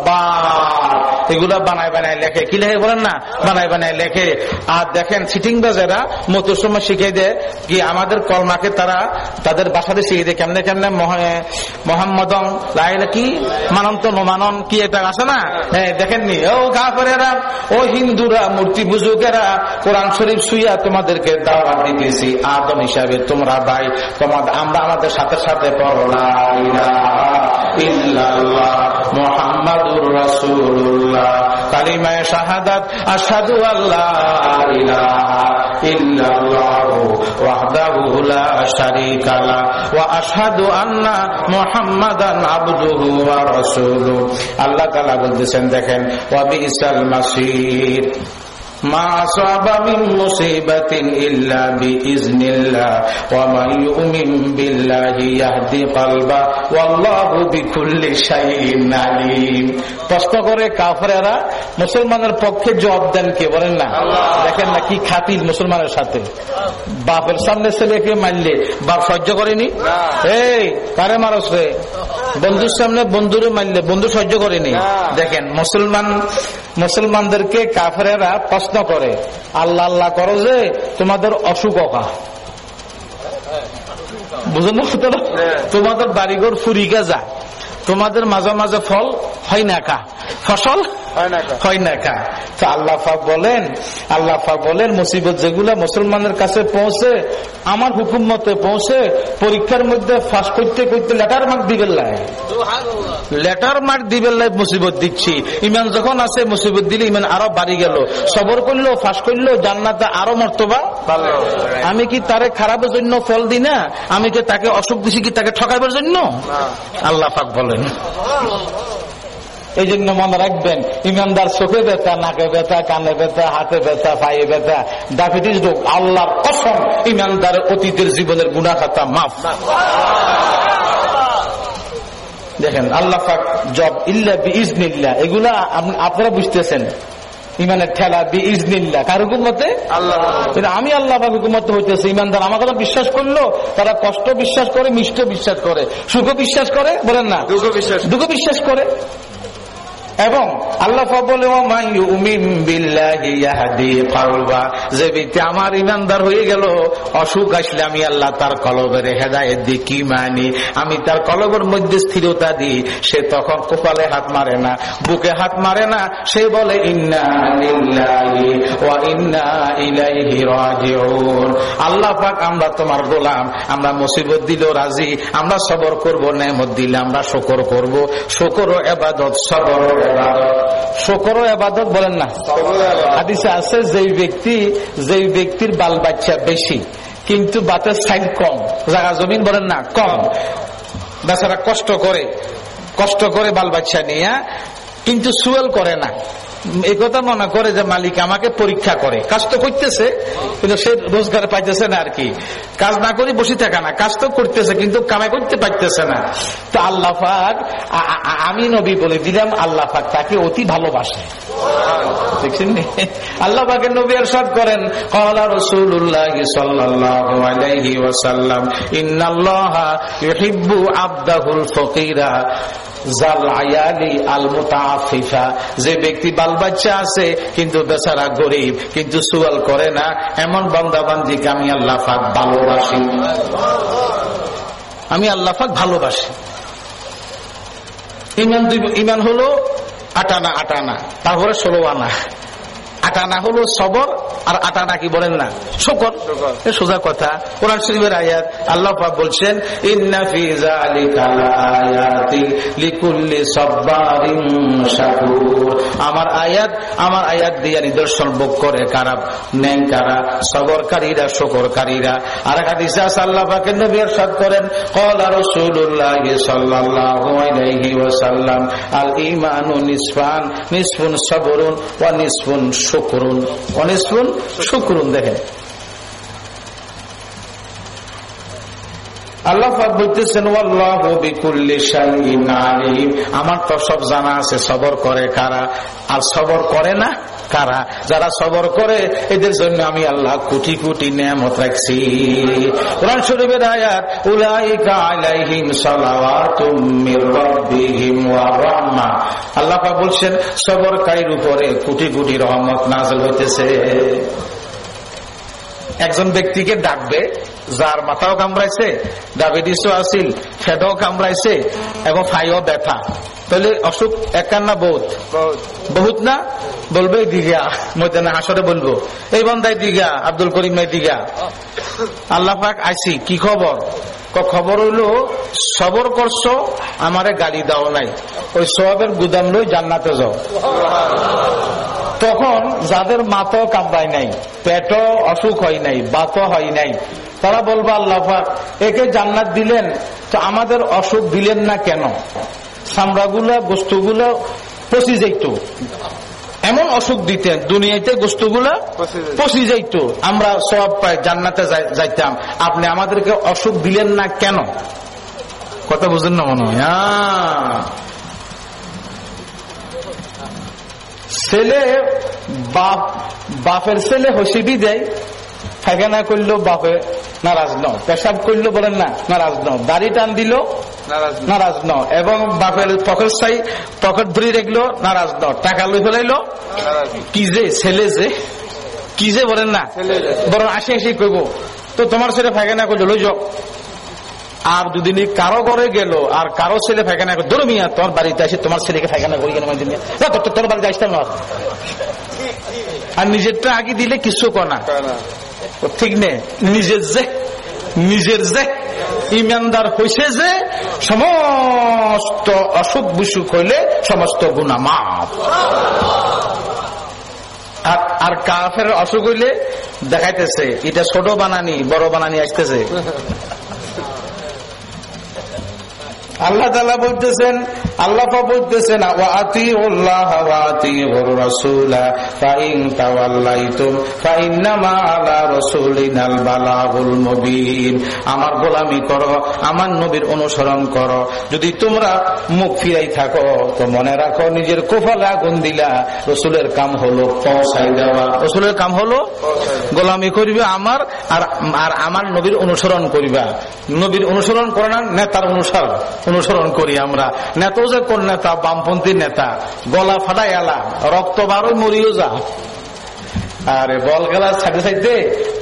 এগুলা বানায় বানায় লেখে। কি লেখে বলেন না? বানায় বানায় লেখে। আর দেখেন সিটিং বাজেরা মতুর সময় শিখে দেয় কি আমাদের কলমাকে তারা তাদের বাসাতে শিখে দেয় কেমনে কেমনে মোহাম্মদন লাইলে কি? মানন্ত নমানন কি এটা আছে না? হ্যাঁ দেখেননি? ও কাফেরা ও হিন্দুরা, মূর্তি পুজুকেরা কোরআন শরীফ শুইয়া তোমাদেরকে দাওয়াত দিতে দিয়েছি। আদম হিসাবে তোমরা ভাই, তোমাদের, আমরা আমাদের সাথে সাথে মোহাম্মদুর রসুল্লাহ কালিমায় শাহাদাত আসাদু আল্লাহ আল্লাহ তালা বলতেছেন দেখেন ওয়াবি ইসাল মাসির। ما أصاب من مصيبة إلا بإذن الله ومن يؤمن بالله يهدي قلبه والله بكل شيء عليم প্রশ্ন করে কাফরেরা মুসলমানের পক্ষে জবাব দেন কে বলেন না দেখেন না কি খাতির মুসলমানের সাথে বাপের সামনে ছেলেকে মারলে বাপ সহ্য করেনি এই কারে মারস রে বন্ধুর সামনে বন্ধুরে মারলে বন্ধু সহ্য করেনি দেখেন মুসলমান মুসলমানদেরকে কাফরেরা প্রশ্ন করে। আল্লাহ আল্লাহ করো যে তোমাদের অসুখ অকা বুঝলেন তোমাদের বাড়িঘর ফুরিকা যায় তোমাদের মাঝে মাঝে ফল হয় না কা। ফসল না কা তো আল্লাহ পাক বলেন আল্লাহ পাক বলেন মুসিবত যেগুলা মুসলমানের কাছে পৌঁছে আমার হুকুম মতে পৌঁছে পরীক্ষার মধ্যে ফাঁস করতে করতে লেটার মার্ক দিবেন লাই। লেটার মার্ক দিবেন লাই মুসিবত দিচ্ছি। ইমান যখন আছে মুসিবত দিলে ইমান আরও বাড়ি গেল। সবর করল ফাঁস করল জান্নাতে আরও মর্তবা আমি কি তারে খারাপের জন্য ফল দিই না? আমি কি তাকে অসুখ দিছি কি তাকে ঠকাবার জন্য? আল্লাহ পাক বলেন। এই জন্য মনে রাখবেন ইমানদার চোখে ব্যথা নাকে ব্যথা কানে ব্যথা হাতে ব্যথা পায়ে ব্যথা ডায়াবেটিস রোগ আল্লাহর কসম ইমানদার অতীতের জীবনের গুণা খাতা মাফ। দেখেন আল্লাহ জব ইল্লা বি ইজনিল্লা এগুলা আপ- আপনারা বুঝতেছেন। ইমানের ঠেলা বি ইজনিল্লা কার হুকুমতে? কিন্তু আমি আল্লাহ হুকুমত হইতেছে ইমানদার আমার কথা বিশ্বাস করল তারা কষ্ট বিশ্বাস করে মিষ্ট বিশ্বাস করে সুখ বিশ্বাস করে বলেন না? দুঃখ বিশ্বাস দুঃখ বিশ্বাস করে। এবং আল্লাহ বলে "ওয়া মান ইউমিন বিল্লাহি ইয়াহদি কলবা যে ব্যক্তি আমার ইমানদার হয়ে গেল, অসুখ আসলে আমি আল্লাহ তার কলবের হেদায়েত দিই। কি মানি? আমি তার কলবের মধ্যে স্থিরতা দিই। সে তখন কপালে হাত মারে না, বুকে হাত মারে না। সে বলে, ইন্না আল্লাহ পাক, আমরা তোমার গোলাম। আমরা মুসিবত দিলেও রাজি। আমরা সবর করব, নেমত দিলে আমরা শকর করব। শকর এবাদত সবর। শকর এবাদত বলেন না। হাদিসে আছে, যেই ব্যক্তি, যেই ব্যক্তির বাল বাচ্চা বেশি, কিন্তু বাতের সাইড কম জায়গা জমিন বলেন না, কম। বেচারা কষ্ট করে কষ্ট করে বাল বাচ্চা নিয়ে, কিন্তু সুয়েল করে না। এই কথা মনে করে যে মালিক আমাকে পরীক্ষা করে। কাজ তো করতেছে, কিন্তু সে রোজগার পাইতেছে না আর কি কাজ না করে বসে থাকা না, কাজ তো করতেছে, কিন্তু কামাই করতে পারতেছে না। তো আল্লাহ আমি নবী বলে দিলাম, আল্লাহ তাকে অতি ভালোবাসে? আল্লাহ নবী করেন আলাইহি ওয়াসাল্লাম, ইন্নাল্লাহা ফকিরা। যে ব্যক্তি বাল বাচ্চা আছে, কিন্তু বেচারা গরিব, কিন্তু সুয়াল করে না, এমন বান্দা বান্দিকে আমি আল্লাহ পাক ভালোবাসি? আমি আল্লাহ পাক ভালোবাসি। ইমান ইমান হলো আটানা আটানা, তারপরে ষোলো আনা। আটানা হলো সবর আর আটানা কি বলেন না শকর এ সোজা কথা কোরআন শরীফের আয়াত আল্লাহ পাক বলছেন ইন্না ফি যালিকা লাআয়াতিন লিকুল্লি সাব্বারিন শাকুর আমার আয়াত আমার আয়াত দিয়ে নিদর্শন ভোগ করে কারা নেন কারা সবরকারীরা শকরকারীরা আর এক হাদিসে আছে আল্লাহ পাকের নবী ارشاد করেন ক্বালা রাসূলুল্লাহ সাল্লাল্লাহু আলাইহি ওয়াসাল্লাম আল ঈমানু নিসফান নিসফুন সাবরুন ওয়া নিসফুন শুকরুন। অনেসরুন শকরুন দেখেন। আল্লাহ বলতেছেন আমার তো সব জানা আছে, সবর করে কারা? আর সবর করে না? কারা? যারা সবর করে, এদের জন্য আমি আল্লাহ কোটি কোটি নিয়ামত রাখছি। কোরআন শরীফের আয়াত, উলাইকা আলাইহিম সালাওয়াতুম মির আল্লাহ বলছেন, সবরকারীর উপরে কোটি কোটি রহমত নাযিল হইতেছে। একজন ব্যক্তিকে ডাকবে, যার মাথাও কামড়াইছে, ডায়াবেটিসও আসিল ফেডও কামড়াইছে, এবং ফাইও ব্যথা। তাহলে অসুখ একার না বহুত? বহুত। না? বলবে দিঘা ময়দানে হাসরে বলব। এই বন্ধায় দিঘা আব্দুল করিম নাই দিঘা। আল্লাহ পাক আইসি কি খবর? খবর হইল সবর করছ আমারে গাড়ি দাও নাই। ওই সবের গুদাম লই জান্নাতে যাও। তখন যাদের মাথাও কামড়ায় নাই পেট অসুখ হয় নাই বাতও হয় নাই তারা বলব আল্লাহ একে জান্নাত দিলেন তো আমাদের অসুখ দিলেন না কেন? চামড়াগুলা গোস্তগুলো পচি যাইতো। এমন অসুখ দিতেন দুনিয়াতে গোস্তগুলা পচি যাইতো। আমরা সব পাই জান্নাতে যাইতাম। আপনি আমাদেরকে অসুখ দিলেন না কেন? কথা বুঝেন না মনে হয়। ছেলে বাপ বাপের ছেলে হসিবি দেয়। ফাইখানা করল বাপে নারাজ ন পেশাব করল বলেন না নারাজ ন দাড়ি টান দিল নারাজ ন এবং বাপের পকেট চাই পকেট ধরে রাখল নারাজ ন টাকা লই ফেলাইলো। কি যে ছেলে যে। কি যে বলেন না। বরং আসি আসি কইব তো তোমার ছেলে ফাইখানা করল লই যাও। আর দুদিন কারও ঘরে গেল আর কারও ছেলে ফাইখানা ধর্মিয়া তোমার বাড়িতে আসে তোমার ছেলেকে ফাইখানা করি কেন তোর বাড়িতে আসতাম না। আর নিজেরটা আগে দিলে কিছু কনা ঠিক নেই। নিজের যে নিজের যে ইমানদার হয়েছে যে সমস্ত অসুখ বিসুখ হইলে সমস্ত গুণা মাপ আর কাফের অসুখ হইলে দেখাইতেছে এটা ছোট বানানি বড় বানানি আসতেছে। আল্লাহ তালা বলতেছেন আমার গোলামি করো, আমার নবীর অনুসরণ করো। যদি তোমরা মুখ ফিরাই থাকো, তো মনে রাখো নিজের কোফালে আগুন দিলা, রসুলের কাম হলো পৌঁছাই দেওয়া। রসুলের কাম হলো গোলামি করিবে আমার আর আর আমার নবীর অনুসরণ করিবা। নবীর অনুসরণ করে না, নেতার অনুসরণ অনুসরণ করি আমরা। নেতা যে কোন নেতা বামপন্থী নেতা গলা ফাটাই এলা রক্ত বারো মরিও যা। আরে বল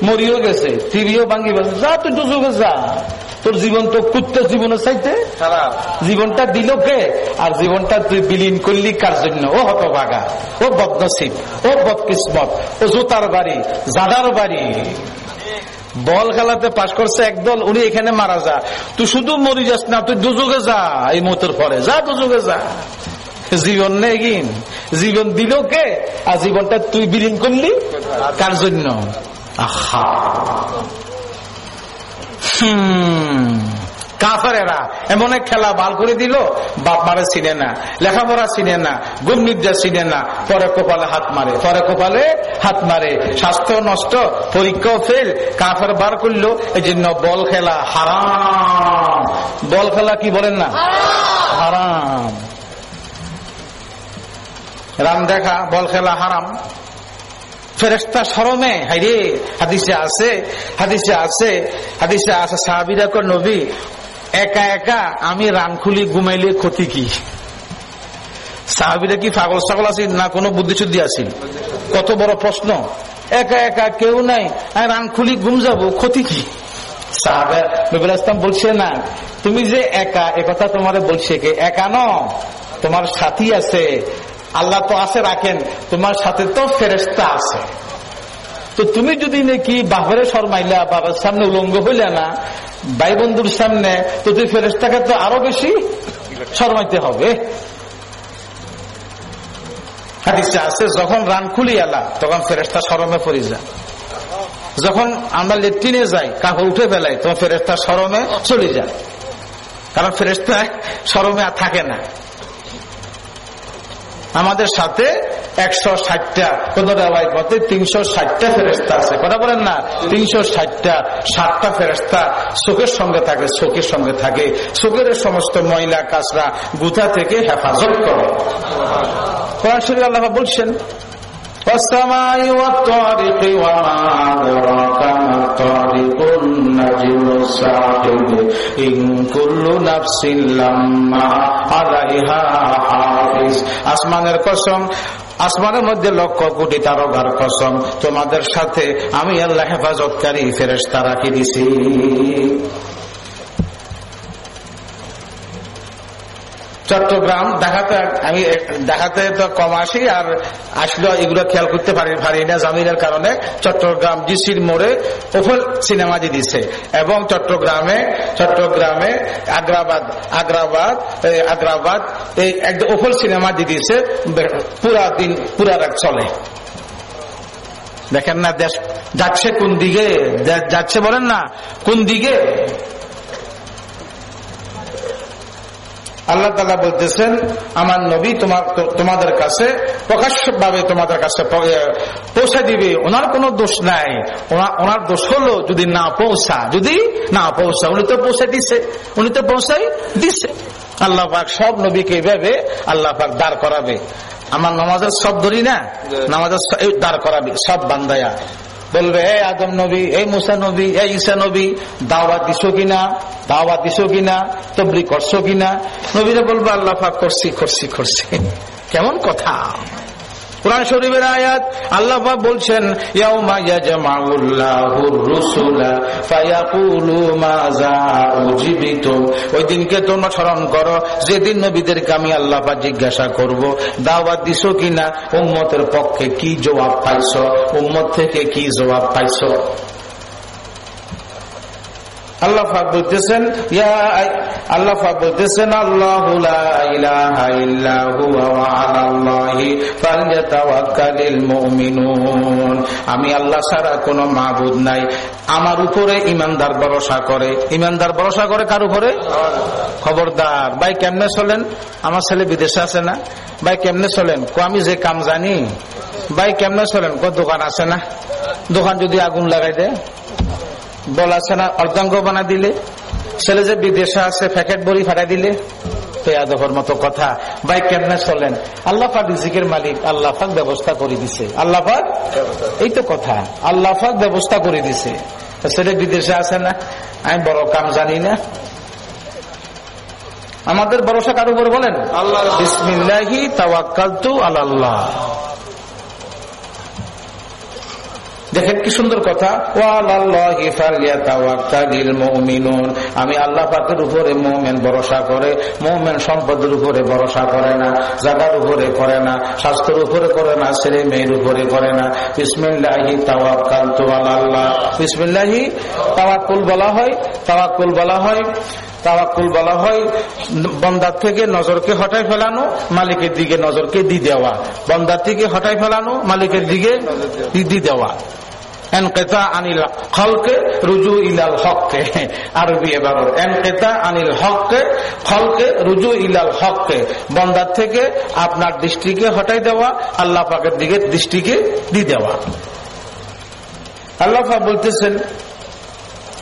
মরিও গেছে টিভিও ভাঙ্গি যা তুই দুযোগে যা। তোর জীবন তো কুত্ত জীবনের চাইতে। জীবনটা দিল কে? আর জীবনটা তুই বিলীন করলি কার জন্য? ও হত বাগা ও বদনসিব ও বদকিসমত ও জুতার বাড়ি জাদার বাড়ি। বল খেলাতে পাশ করছে একদল উনি এখানে মারা যা। তুই শুধু মরি যাস না, তুই দুযোগে যা, এই মতের পরে। যা, দুযোগে যা। জীবন নেই জীবন দিল কে? আর জীবনটা তুই বিলীন করলি কার জন্য? আহা। হম। কাফারেরা এমন এক খেলা বাল করে দিল বাপ মারে চিনে না লেখাপড়া চিনে না গুম নির্দেশ চিনে না পরে কপালে হাত মারে পরে কপালে হাত মারে স্বাস্থ্য নষ্ট পরীক্ষাও ফেল কাফের বার করল এই জন্য বল খেলা হারাম। বল খেলা কি বলেন না? হারাম। রাম দেখা বল খেলা হারাম। ফেরেস্তা সরমে হাইরে হাদিসে আছে হাদিসে আছে হাদিসে আছে সাহাবিরা নবী একা একা আমি রান খুলি ঘুমাইলে ক্ষতি কি? সাহাবিরা কি পাগল ছাগল আছে না কোনো বুদ্ধি শুদ্ধি কত বড় প্রশ্ন। একা একা কেউ নাই রান খুলি, ঘুম যাব, ক্ষতি কি? বলছে না, তুমি যে একা একথা তোমার বলছে কে? একা ন তোমার সাথী আছে, আল্লাহ তো আছে, রাখেন, তোমার সাথে তো ফেরেস্তা আছে। তো তুমি যদি নাকি বাহরে শর্মাইলা, বাবার সামনে উলঙ্গ হইলে না ভাই বন্ধুর সামনে, তো তুই ফেরেস্তাকে তো আরও বেশি শর্মাইতে হবে। যখন রান খুলি তখন ফেরেস্তা যখন আমরা লেট্রিনে যাই কাপড় উঠে ফেলাই তখন ফেরেস্তা সরমে চলে যায়। কারণ ফেরেস্তা সরমে আর থাকে না। আমাদের সাথে একশো ষাটটা। তিনশো ষাটটা আছে। কথা বলেন না। তিনশো ষাটটা ষাটটা সঙ্গে থাকে চোখের সঙ্গে থাকে। চোখের সমস্ত ময়লা, কাঁচরা গুথা থেকে হেফাজত করে। আল্লাহ বলছেন النجم الساحب إن كل نفس لما عليها حافظ আসমানের কসম আসমানের মধ্যে লক্ষ কোটি তারকার কসম তোমাদের সাথে আমি আল্লাহ হেফাজতকারী ফেরেস্তা রাখি দিছি চট্টগ্রাম, দেখাতে, আমি দেখাতে তো কম আসি আর আসলে এগুলো খেয়াল করতে পারি পারি না জামিনের কারণে। চট্টগ্রাম ডিসির মোড়ে ওফল সিনেমা দিছে এবং চট্টগ্রামে চট্টগ্রামে আগ্রাবাদ আগ্রাবাদ আগ্রাবাদ, এই একদম ওফল সিনেমা দিছে পুরা দিন, পুরা রাত চলে। দেখেন না, দেশ যাচ্ছে কোন দিকে? যাচ্ছে বলেন না, কোন দিকে? আল্লাহ তালা বলতেছেন আমার নবী তোমার তোমাদের কাছে প্রকাশ্যভাবে তোমাদের কাছে পৌঁছে দিবে। ওনার কোনো দোষ নাই। ওনার দোষ হলো যদি না পৌঁছা যদি না পৌঁছা উনি তো পৌঁছে দিছে। উনি তো পৌঁছাই দিছে। আল্লাহ পাক সব নবীকে এইভাবে আল্লাহ পাক দাঁড় করাবে। আমার নামাজের সব ধরি না? নামাজের দাঁড় করাবে সব বান্দায়া। বলবে এই আদম নবী এই মুসা নবী এই ঈসা নবী দাওয়া দিছো কিনা? দাওয়া দিছো কিনা? তবরি করছ কিনা? নবীরা বলবে, আল্লাহ করছি করছি করছি। কেমন কথা। কোরআন শরীফের আয়াত, আল্লাহ বলছেন ওই দিনকে তোমরা স্মরণ করো, যেদিন নবীদেরকে আমি আল্লাহ জিজ্ঞাসা করব, দাওয়াত দিস কিনা? উম্মতের পক্ষে কি জবাব পাইছ? উম্মত থেকে কি জবাব পাইছ? আল্লাহ বলতেছেন ফাক বলতেছেন আমি আল্লাহ ছাড়া কোন মাহবুদ নাই। আমার উপরে ইমানদার ভরসা করে। ইমানদার ভরসা করে কার উপরে? খবরদার। ভাই, কেমনে চলেন? আমার ছেলে বিদেশে আছে না? ভাই, কেমনে চলেন? কো, আমি যে কাম জানি। ভাই, কেমনে চলেন? কো, দোকান আছে না? দোকান যদি আগুন লাগাই দেয়? বলাছে না অর্ধাঙ্গ বানা দিলে। ছেলে যে বিদেশে আছে প্যাকেট বড়ি ফাটাই দিলে। পেয়াদফর মতো কথা। ভাই কেমনে চলেন? আল্লাহ পাক রিজিকের মালিক আল্লাহ পাক ব্যবস্থা করে দিছে। আল্লাহ পাক? এই তো কথা। আল্লাহ পাক ব্যবস্থা করে দিছে। ছেলে বিদেশে আছে না? আমি বড় কাম জানি না। আমাদের ভরসা কার উপর বলেন? আল্লাহ। বিসমিল্লাহি তাওয়াক্কাল তু আল্লাহ দেখেন কি সুন্দর কথা। আমি আল্লাহ পাকের উপরে মোমেন ভরসা করে, মোমেন সম্পদের উপরে ভরসা করে না জাগার উপরে করে না, স্বাস্থ্যের উপরে করে না, ছেলে মেয়ের উপরে করে না। বিসমিল্লাহি তাওয়াক্কাল তো আল্লাহ বিসমিল্লাহি তাওয়াক্কুল বলা হয়, তাওয়াক্কুল বলা হয়, তাওয়াক্কুল বলা হয়, বন্দার থেকে নজরকে হটাই ফেলানো, মালিকের দিকে নজরকে দি দেওয়া। বন্দার থেকে হটাই ফেলানো, মালিকের দিকে দি দেওয়া। এনকেতা খলকে রুজু হককে। আরবি এনকেতা আনিল হককে, খলকে রুজু হককে। বন্দার থেকে আপনার দৃষ্টিকে হটাই দেওয়া, আল্লাহ পাকের দিকে দৃষ্টিকে দি দেওয়া। আল্লাহ বলতেছেন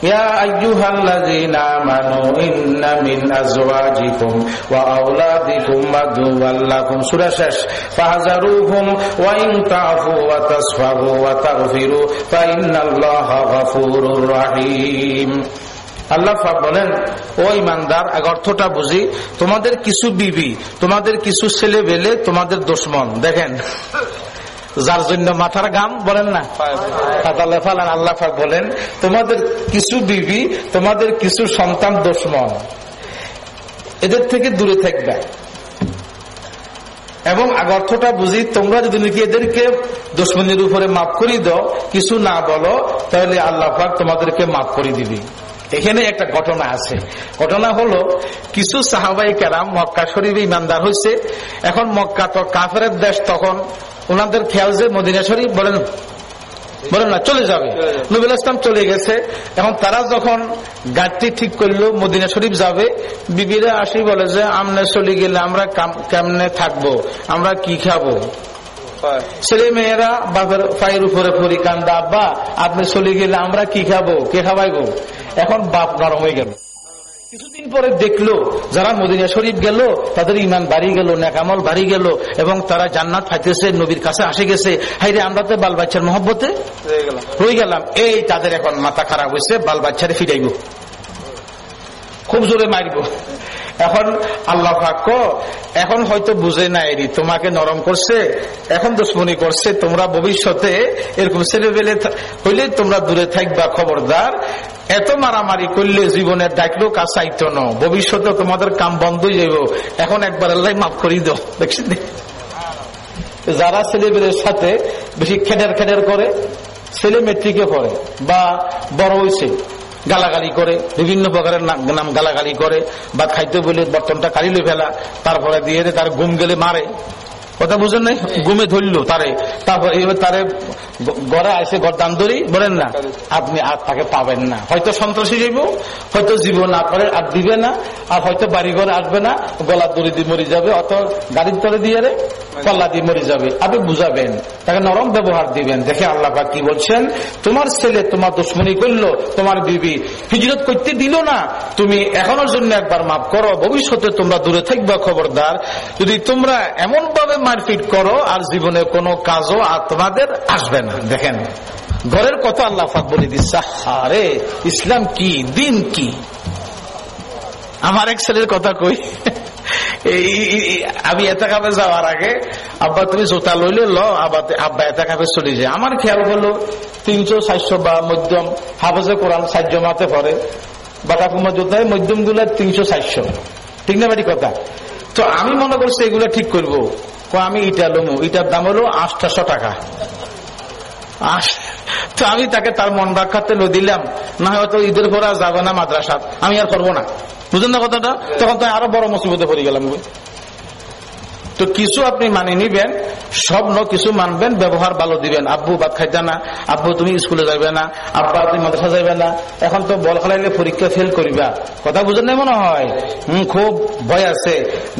يا أيها الذين آمنوا إن من أزواجكم وأولادكم عدوا لكم سورة শেষ فاحذروهم وإن تعفوا وتصفحوا وتغفروا فإن الله غفور رحيم আল্লাহ বলেন ও ইমানদার এক অর্থটা বুঝি তোমাদের কিছু বিবি তোমাদের কিছু ছেলে বেলে তোমাদের দুশ্মন দেখেন যার জন্য মাথার গাম বলেন না? ফালান আল্লাহ বলেন, তোমাদের কিছু বিবি, তোমাদের কিছু সন্তান দুশ্মন। এদের থেকে দূরে থাকবে। এবং অর্থটা বুঝি, তোমরা যদি নাকি এদেরকে দুশ্মনের উপরে মাফ করি দাও, কিছু না বলো, তাহলে আল্লাহ তোমাদেরকে মাফ করে দিবি। এখানে একটা ঘটনা আছে। ঘটনা হলো, কিছু সাহাবাই কেরাম মক্কা শরীফে ইমানদার হয়েছে এখন মক্কা তো কাফের দেশ তখন ওনাদের খেয়াল যে মদিনা শরীফ বলেন বলেন না চলে যাবে। নবীল ইসলাম চলে গেছে। এখন তারা যখন গাড়িটি ঠিক করল মদিনা শরীফ যাবে বিবিরা আসি বলে যে আমনে চলে গেলে আমরা কেমনে থাকব? আমরা কি খাব? ছেলে মেয়েরা বাপের পায়ের উপরে পরি কান্দা আব্বা আপনি চলে গেলে আমরা কি খাব? কে খাওয়াইবো এখন বাপ নরম হয়ে গেল। কিছুদিন পরে দেখল যারা মদিনা শরীফ গেল তাদের ইমান বাড়ি গেল নাকামল বাড়ি গেল এবং তারা জান্নাত ফাইতেছে নবীর কাছে আসে গেছে। হাইরে আমরা তো বাল বাচ্চার মহব্বতে রয়ে গেলাম। এই তাদের এখন মাথা খারাপ হয়েছে বাল বাচ্চারে ফিরাইব। খুব জোরে মারিব। এখন আল্লাহ ভাক্য এখন হয়তো বুঝে না এরি তোমাকে নরম করছে, এখন দুশ্মনী করছে, তোমরা ভবিষ্যতে এরকম ছেলে বেলে হইলে তোমরা দূরে থাকবা, খবরদার। এত মারামারি করলে জীবনের ডাকলেও কাজ চাইতো ন। ভবিষ্যতে তোমাদের কাম বন্ধ যাইব। এখন একবার আল্লাহ মাফ করি দাও দেখছি যারা ছেলেমেয়েদের সাথে বেশি খেডের খেডের করে, ছেলে মেট্রিকে পড়ে বা বড় হয়েছে গালাগালি করে, বিভিন্ন প্রকারের নাম গালাগালি করে বা খাইতে বলে বর্তনটা কারিলে ফেলা, তারপরে দিয়ে তার ঘুম গেলে মারে। কথা বুঝেন নাই? ঘুমে ধরল তারে। তারপর এইভাবে তারে গড়ে আসে গরদান ধরি, বলেন না, আপনি আর তাকে পাবেন না। হয়তো সন্ত্রাসী যাইব হয়তো জীবন আপনার আর দিবে না, আর হয়তো বাড়ি ঘরে আসবে না, গলা দড়ি দিয়ে মরে যাবে অত গাড়ির তলে দিয়ে রে পাল্লা দিয়ে মরে যাবে। আপনি বুঝাবেন, তাকে নরম ব্যবহার দিবেন। দেখে আল্লাহ কি বলছেন? তোমার ছেলে তোমার দুশ্মনী করল, তোমার বিবি হিজরত করতে দিল না, তুমি এখনোর জন্য একবার মাফ করো, ভবিষ্যতে তোমরা দূরে থাকবা, খবরদার। যদি তোমরা এমন ভাবে মারপিট করো আর জীবনে কোনো কাজও তোমাদের আসবে না। দেখেন, ঘরের কথা আল্লাহ বলে দিচ্ছে আরে ইসলাম কি, দিন কি? আমার এক ছেলের কথা কই আমি এতে খাবে যাওয়ার আগে, আব্বা তুমি জোতা লইলে ল, আবার আব্বা এতে খাবে চলে যায়। আমার খেয়াল হলো তিনশো, চারশো বা মধ্যম হাফেজে কোরআন সাহায্য মাতে পরে বাটা কুমার জোতায় মধ্যমগুলা তিনশো, চারশো। ঠিক না বাড়ি কথা? তো আমি মনে করছি এগুলো ঠিক করব। আমি ইটা লোমো। ইটার দাম হলো আটশো টাকা। তো আমি তাকে তার মন রাখাতে লো দিলাম। না হয়তো ঈদের পর আর যাব না মাদ্রাসা আমি আর করব না। বুঝলেন না কথাটা? তখন তো আরও বড় মুসিবতে পড়ে গেলাম। তো কিছু আপনি মানে নিবেন, সব ন কিছু মানবেন, ব্যবহার ভালো দিবেন। আব্বু ভাত খাইতে না, আব্বু তুমি স্কুলে যাবে না, আব্বা তুমি মাদ্রাসা যাবে না, এখন তো বল খেলাইলে পরীক্ষা ফেল করিবা। কথা বুঝেন না মনে হয়? হম, খুব ভয় আছে।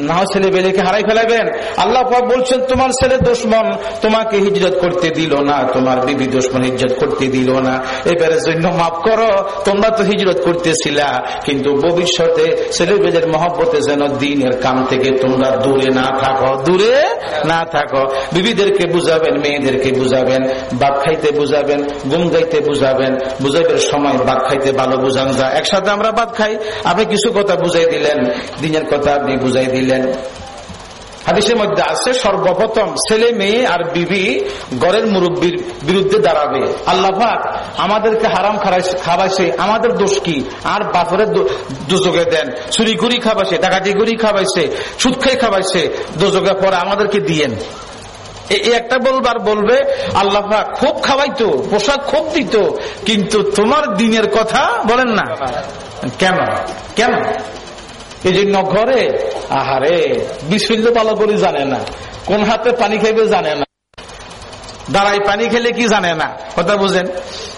না ছেলে বেলেকে হারাই ফেলাবেন আল্লাহ বলছেন, তোমার ছেলে দুশ্মন তোমাকে হিজরত করতে দিল না, তোমার বিবি দুশ্মন হিজরত করতে দিল না। এবারে জন্য মাফ করো, তোমরা তো হিজরত করতেছিলা, কিন্তু ভবিষ্যতে ছেলে বেদের মহব্বতে যেন দিনের কাম থেকে তোমরা দূরে না থাকো। দূরে না থাকো। বিবিদেরকে বুঝাবেন, মেয়েদেরকে বুঝাবেন, বাপ খাইতে বুঝাবেন গুম গাইতে বুঝাবেন, বুঝাইবার সময় বাদ খাইতে ভালো বুঝান যা একসাথে আমরা বাদ খাই। আপনি কিছু কথা বুঝাই দিলেন, দিনের কথা আপনি বুঝাই দিলেন। হাদিসের মধ্যে আছে, সর্বপ্রথম ছেলে মেয়ে আর বিবি গড়ের মুরব্বীর বিরুদ্ধে দাঁড়াবে। আল্লাহ আমাদেরকে হারাম খাওয়াইছে। আমাদের দোষ কি? আর বাপরের দুযোগে দেন। চুরি গুড়ি খাওয়াইছে, ডাকাতি গুড়ি খাওয়াইছে, সুদ খাই খাওয়াইছে দুযোগে পরে আমাদেরকে দিয়েন। একটা বলবার বলবে, আল্লাহ খুব খাওয়াইতো, পোশাক খুব দিত, কিন্তু তোমার দিনের কথা বলেন না। কেন? কেন? এই জন্য ঘরে, আহারে বিশুল্য ভালো করে জানে না। কোন হাতে পানি খাইবে জানে না। দাঁড়াই পানি খেলে কি জানে না? কথা বুঝেন?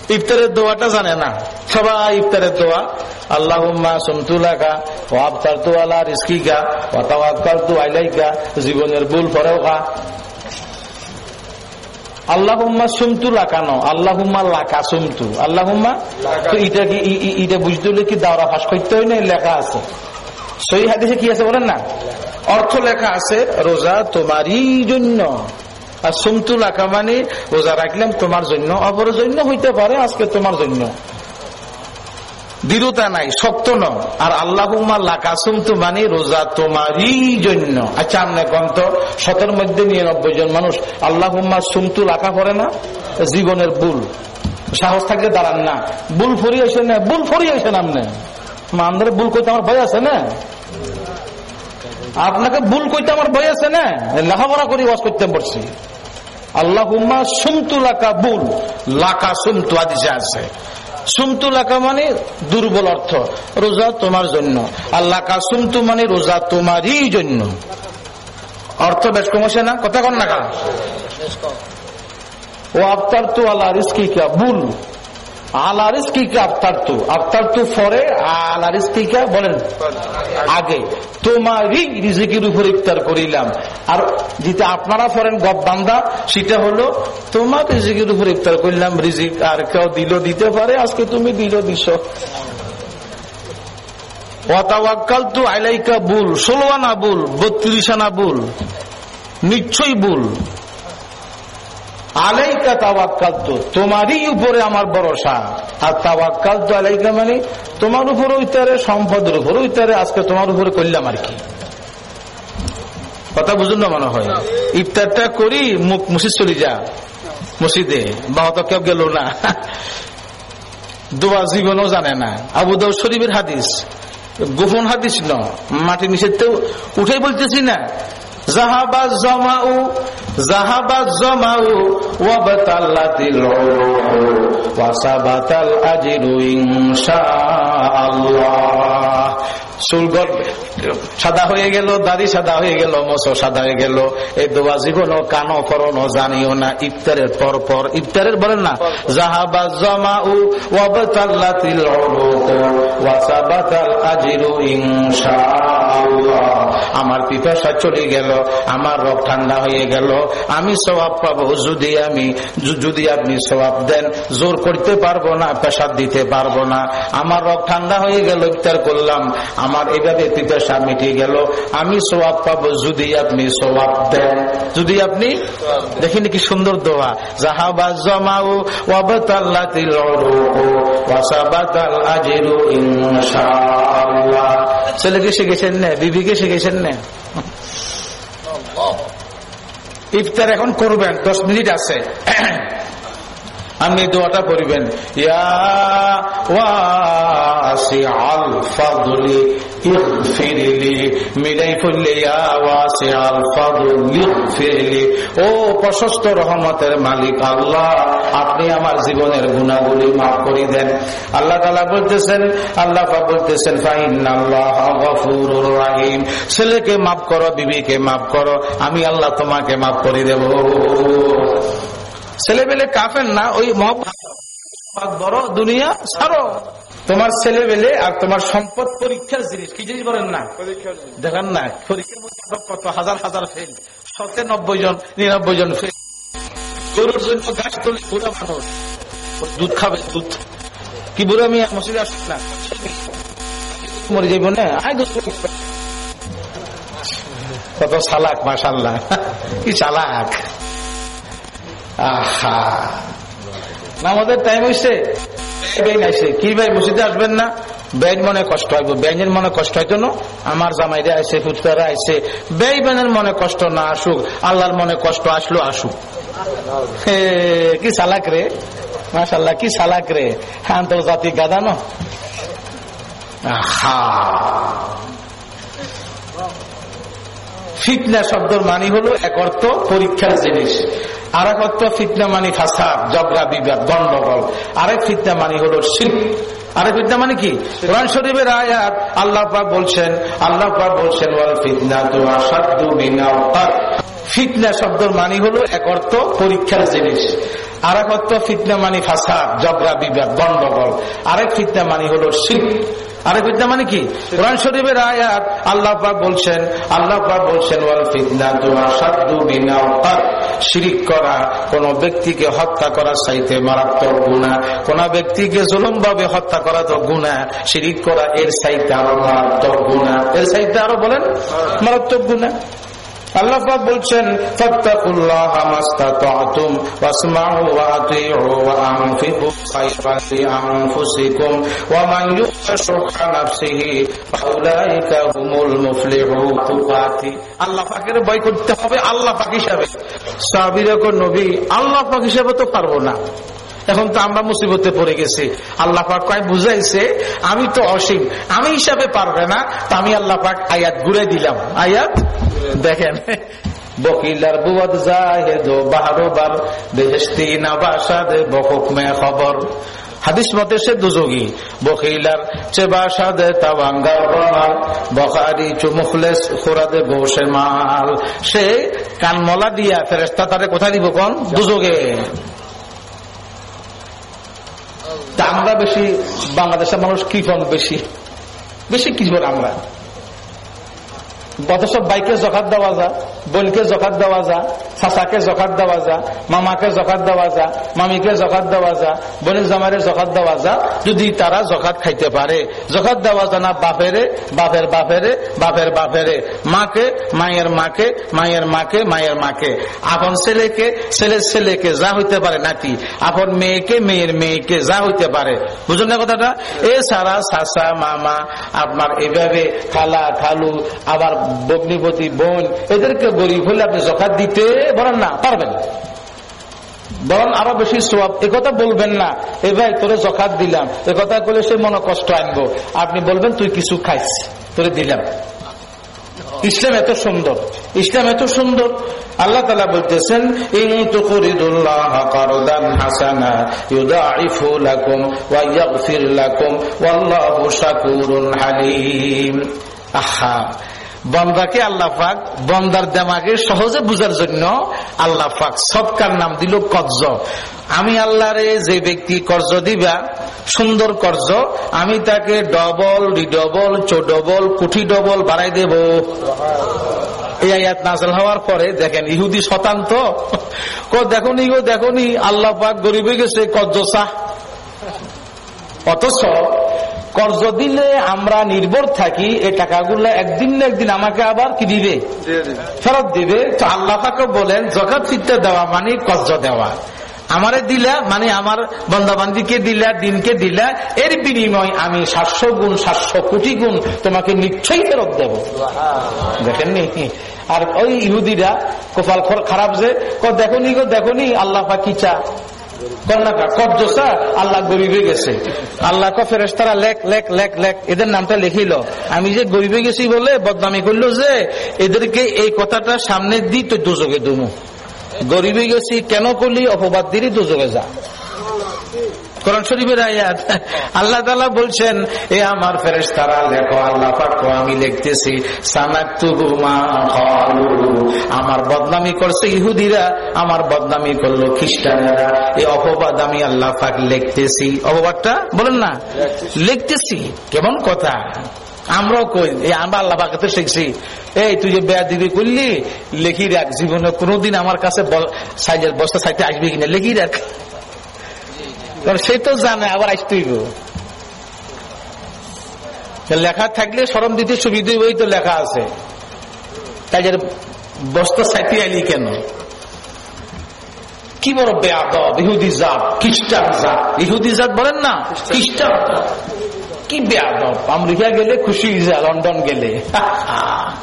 ইফতারের দোয়াটা জানে না। সবাই ইফতারের দোয়া। আল্লাহ সমতুলাকা আল্লাহ জীবনের ভুল পরেও খা। আল্লাহুম্মা সুমতু লাকানো আল্লাহুম্মা লাকা সুমতু। আল্লাহুম্মা? তো এটা কি এটা বুঝতে হলে কি দাওরা ফাঁস করতে হয় না? লেখা আছে। সই হাদিসে কি আছে বলেন না? অর্থ লেখা আছে, রোজা তোমারই জন্য। আর সুমতু লাকা মানে রোজা রাখলাম তোমার জন্য অপর জন্য হইতে পারে আজকে তোমার জন্য। দৃঢ়তা নাই সত্য ন আর আল্লাহ লাকাসুমতু মানে রোজা তোমারই জন্য। আচ্ছা আমনে কন্ত শতের মধ্যে নিরানব্বই জন মানুষ আল্লাহ সুমতু লাখা করে না? জীবনের বুল সাহস থাকলে দাঁড়ান না। বুল ফরিয়েছে না বুল ফরিয়েছেন আপনি। আমাদের বুল করতে আমার ভয় আছে না? আপনাকে ভুল করতে আমার ভয় আছে না? লেখাপড়া করি, ওয়াজ করতে পারছি সুমতু লাকা বুল লাকা সুমতু আছে। সুমতু লাকা মানে দুর্বল অর্থ, রোজা তোমার জন্য। আল্লাহ কা সুমতু মানে রোজা তোমারই জন্য। অর্থ বেশ কমছে না? কথা কন না ও আফতার তো আল্লাহ রিস্কি কা আলারিস কি আফতার তু, আফতার ফরে আলারিস বলেন, আগে, তোমারই রিজিকের উপর ইফতার করিলাম। আর যেটা আপনারা ফরেন গপ বান্দা, সেটা হলো, তোমার রিজিকের উপর ইফতার করলাম, রিজিক আর কেউ দিল দিতে পারে, আজকে তুমি দিল দিস ওয়াতাওয়াক্কাল তু আইলাইকা বুল ষোলো আনা বুল বত্রিশ আনা বুল, নিশ্চয়ই বুল। আলাইকা তাওয়াক্কাল তো তোমারই উপরে আমার ভরসা। আর তাওয়াক্কাল তো আলাইকা মানে তোমার উপর ওইতারে সম্পদের উপর ওইতারে আজকে তোমার উপরে করলাম আর কি। কথা বুঝুন না মনে হয়? ইফতারটা করি মুখ মসজিদ চলে যা। মসজিদে বা অত কেউ গেল না। দোয়া জীবনও জানে না। আবু দাউ শরীফের হাদিস। গোপন হাদিস ন মাটি নিষেধ উঠে বলতেছি না। জাহাবা জমাউ জাহাবা জমাউ ওয়াবাতাল্লাতিল ওয়াসাবাতাল আজরু ইনশাআল্লাহ। চুলগর সাদা হয়ে গেল, দাড়ি সাদা হয়ে গেল মশো সাদা হয়ে গেল। এই দোয়া জীবন কানো করো জানিও না, ইফতারের পর পর, ইফতারের বলেন না জাহাবা জমা উ ওয়াবাতাল্লাতিল ওয়াসাবাতাল আমার পিপাসা চলে গেল, আমার রক ঠান্ডা হয়ে গেল, আমি সবাব পাবো যদি আমি যদি আপনি সবাব দেন, জোর করতে পারব না, পেশাব দিতে পারব না। আমার রক ঠান্ডা হয়ে গেল, ইফতার করলাম আমার এভাবে পিপাসা মিটে গেল। আমি সোয়াব পাবো যদি আপনি সোয়াব দেন। যদি আপনি দেখেন কি সুন্দর দোয়া। জাহাবা জমাও ছেলেকে শিখেছেন না? বিবিকে শিখেছেন না? ইফতার এখন করবেন, দশ মিনিট আছে। আপনি দোয়াটা করিবেন ও প্রশস্ত রহমতের মালিক আল্লাহ, আপনি আমার জীবনের গুণাগুলি মাফ করে দেন। আল্লাহ তাআলা বলতেছেন, আল্লাহ বলতেছেন গফুরুর রহিম। ছেলেকে মাফ করো, বিবিকে মাফ করো, আমি আল্লাহ তোমাকে মাফ করে দেব। ছেলে পেলে কাফেন না ওই বড় দুনিয়া ছাড়ো। তোমার ছেলে পেলে আর তোমার সম্পদ পরীক্ষার জিনিস কি জিনিস বলেন না? দেখেন না পরীক্ষার মধ্যে কত হাজার হাজার ফেল শতে নব্বই জন নিরানব্বই জন ফেল গরুর জন্য গাছ তুলে বুড়া মানুষ দুধ খাবে দুধ। কি বুড়া মিয়া মসজিদে আসছে না? মরে যাইব না? আয় দুধ কত চালাক মাসাল্লাহ কি চালাক। আমাদের টাইম হয়েছে কি ভাই মসজিদে আসবেন না? বেইন মনে কষ্ট হইব। বেইনের মনে কষ্ট হইতো না? আমার জামাইরা আইছে ফুটকারা আইছে। বেই বেনের মনে কষ্ট না আসুক। আল্লাহর মনে কষ্ট আসলো, আসুক। কি সালাক রে? মাশাল্লাহ কি সালাক রে? হ্যাঁ আন্তর্জাতিক গাদা ন? আহা। ফিতনা শব্দর মানি হলো এক অর্থ পরীক্ষার জিনিস। আর এক অর্থ ফিতনা মানি ফাসাদ জগরা বিবাদ গন্ডগোল আরেক ফিতনা মানি হলো শিল্প আরেক ফিতনা মানে কি? কোরআন শরীফের আয়াত আল্লাহ বলছেন আল্লাহ বলছেন, ওয়াল ফিতনা তো আসাদু। ফিতনা শব্দর মানি হলো এক অর্থ পরীক্ষার জিনিস। আর এক অর্থ ফিতনা মানি ফাসাদ জগরা বিবাদ গন্ডগোল আরেক ফিতনা মানি হলো শিল্প আরেক বিদ্যা মানে কি? কোরআন শরীফের আয়াত আল্লাহ বলছেন আল্লাহ বলছেন শিরিক করা, কোন ব্যক্তিকে হত্যা করার চাইতে মারাত্মক গুণা কোন ব্যক্তিকে জুলুম ভাবে হত্যা করা তো গুণা শিরিক করা এর সাইতে আরও মারাত্মক গুণা এর চাইতে আরও বলেন, মারাত্মক গুণা আল্লাহ পাক বলছেন আল্লাহ পাকের ভয় করতে হবে আল্লাহ পাক হিসাবে। নবী আল্লাহ পাক হিসাবে তো পারব না। এখন তো আমরা মুসিবতে পড়ে গেছি। আল্লাহ পাক কয়, বুঝাইছে, আমি তো অসীম। আমি হিসাবে পারবে না, তা আমি আল্লাহ পাক আয়াত ঘুরে দিলাম। আয়াত? দেখেন। বকিলার বুয়াদ জাহেদ, বাহারোবার বেহেস্তি নাবাসাদ বকুক মে খবর। হাদিস মতে সে দুযোগী। বকিলার চেবাসাদে তাওয়াঙ্গা রমাল। বখারি চুমুখলেস, খুরাদে বসে মাল। সে কানমলা দিয়া ফেরেস্তা তারে কোথায় দিব কোন? দুযোগে। তা আমরা বেশি বাংলাদেশের মানুষ কৃপণ বেশি? বেশি কৃপণ আমরা? অথচ বাইকে জখাত দেওয়া যা, বোনকে জখাত দেওয়া যা, চাচাকে জখাত দেওয়া যা, মামাকে জখাত দেওয়া যা, মামিকে জখাত দেওয়া যা, বোনের জামারে জখাত দেওয়া যা, যদি তারা জখাত খাইতে পারে। জখাত দেওয়া যা না বাপেরে, বাপের বাপেরে বাপের বাপেরে। মাকে, মায়ের মাকে মায়ের মাকে মায়ের মাকে। আপন ছেলেকে, ছেলের ছেলেকে যা হইতে পারে, নাতি। আপন মেয়েকে, মেয়ের মেয়েকে যা হইতে পারে। বুঝুন না কথাটা? এছাড়া চাচা, মামা, আপনার এভাবে খালা, খালু, আবার বগ্নিপতি, বোন, এদেরকে গরিব হলে আপনি জখাত দিতে বলেন না, পারবেন। বরং আরও বেশি সোয়াব কথা বলবেন না, এ ভাই তোরে জখাত দিলাম। কথা করলে সে মনে কষ্ট আনব। আপনি বলবেন, তুই কিছু খাইস? তোরে দিলাম। ইসলাম এত সুন্দর, ইসলাম এত সুন্দর। আল্লাহ তালা বলতেছেন আহা বন্দাকে আল্লাহ পাক বন্দার দেমাকে সহজে বুঝার জন্য আল্লাহ পাক সবকার নাম দিল কর্জ আমি আল্লাহরে যে ব্যক্তি কর্জ দিবা, সুন্দর কর্জ আমি তাকে ডবল রিডবল চোডবল কুঠি ডবল বাড়াই দেব। এই আয়াত নাজল হওয়ার পরে দেখেন, ইহুদি শতান্ত দেখুন ইগো দেখুন, আল্লাহ পাক গরিবে গেছে কর্জ চাহ। অথচ কর্জ দিলে আমরা নির্ভর থাকি এই টাকাগুলো একদিন না একদিন আমাকে আবার কি দিবে? ফেরত দিবে। তো আল্লাহ পাকে বলেন জকাত ফিরতে দেওয়া মানে কর্জ দেওয়া। আমারে দিলা মানে আমার বন্দাবান্দিকে দিলা দিনকে দিলা। এর বিনিময় আমি সাতশো গুণ সাতশো কোটি গুণ তোমাকে নিশ্চয়ই ফেরত দেব। দেখেননি? আর ওই ইহুদিরা কোপাল খারাপ যে দেখো নি গো দেখো নি আল্লাহ পাকি চা আল্লাহ হয়ে গেছে। আল্লাহ ফেরেস্তারা লেখ লেখ লেখ লেখ, এদের নামটা লিখিল। আমি যে গরিবে গেছি বলে বদনামি করল যে, এদেরকে এই কথাটা সামনে দিই তো দুযোগে দুমু। গরিবে গেছি, কেন করলি? অপবাদ দিলি দুযোগে যা। কোরআন শরীফের আয়াত। আল্লাহ তালা বলছেন, এ আমার ফেরেস তারা লেখো আল্লাহ পাকো আমি লিখতেছি আমার বদনামি করছে ইহুদিরা, আমার বদনামি করল খ্রিস্টানেরা। এই অপবাদ আমি আল্লাহ পাক লিখতেছি। অপবাদটা বলেন না, লিখতেছি। কেমন কথা? আমরাও কই, এই আমরা আল্লাহ পাকে শিখছি। এই তুই যে বেয়া দিবি করলি, লেখি রাখ। জীবনে কোনোদিন আমার কাছে বস্তা সাইতে আসবি কিনা, লেখি রাখ। সে তো জানে, আবার আসতেই লেখা থাকলে সরম দিতে সুবিধা ওই তো লেখা আছে। তাই যে বস্তা সাইতে আইলি কেন? কি বড় বেয়াদ ইহুদি জাত, খ্রিস্টান জাত। ইহুদি জাত বলেন না, খ্রিস্টান কি বেয়াদ আমেরিকা গেলে খুশি যা লন্ডন গেলে।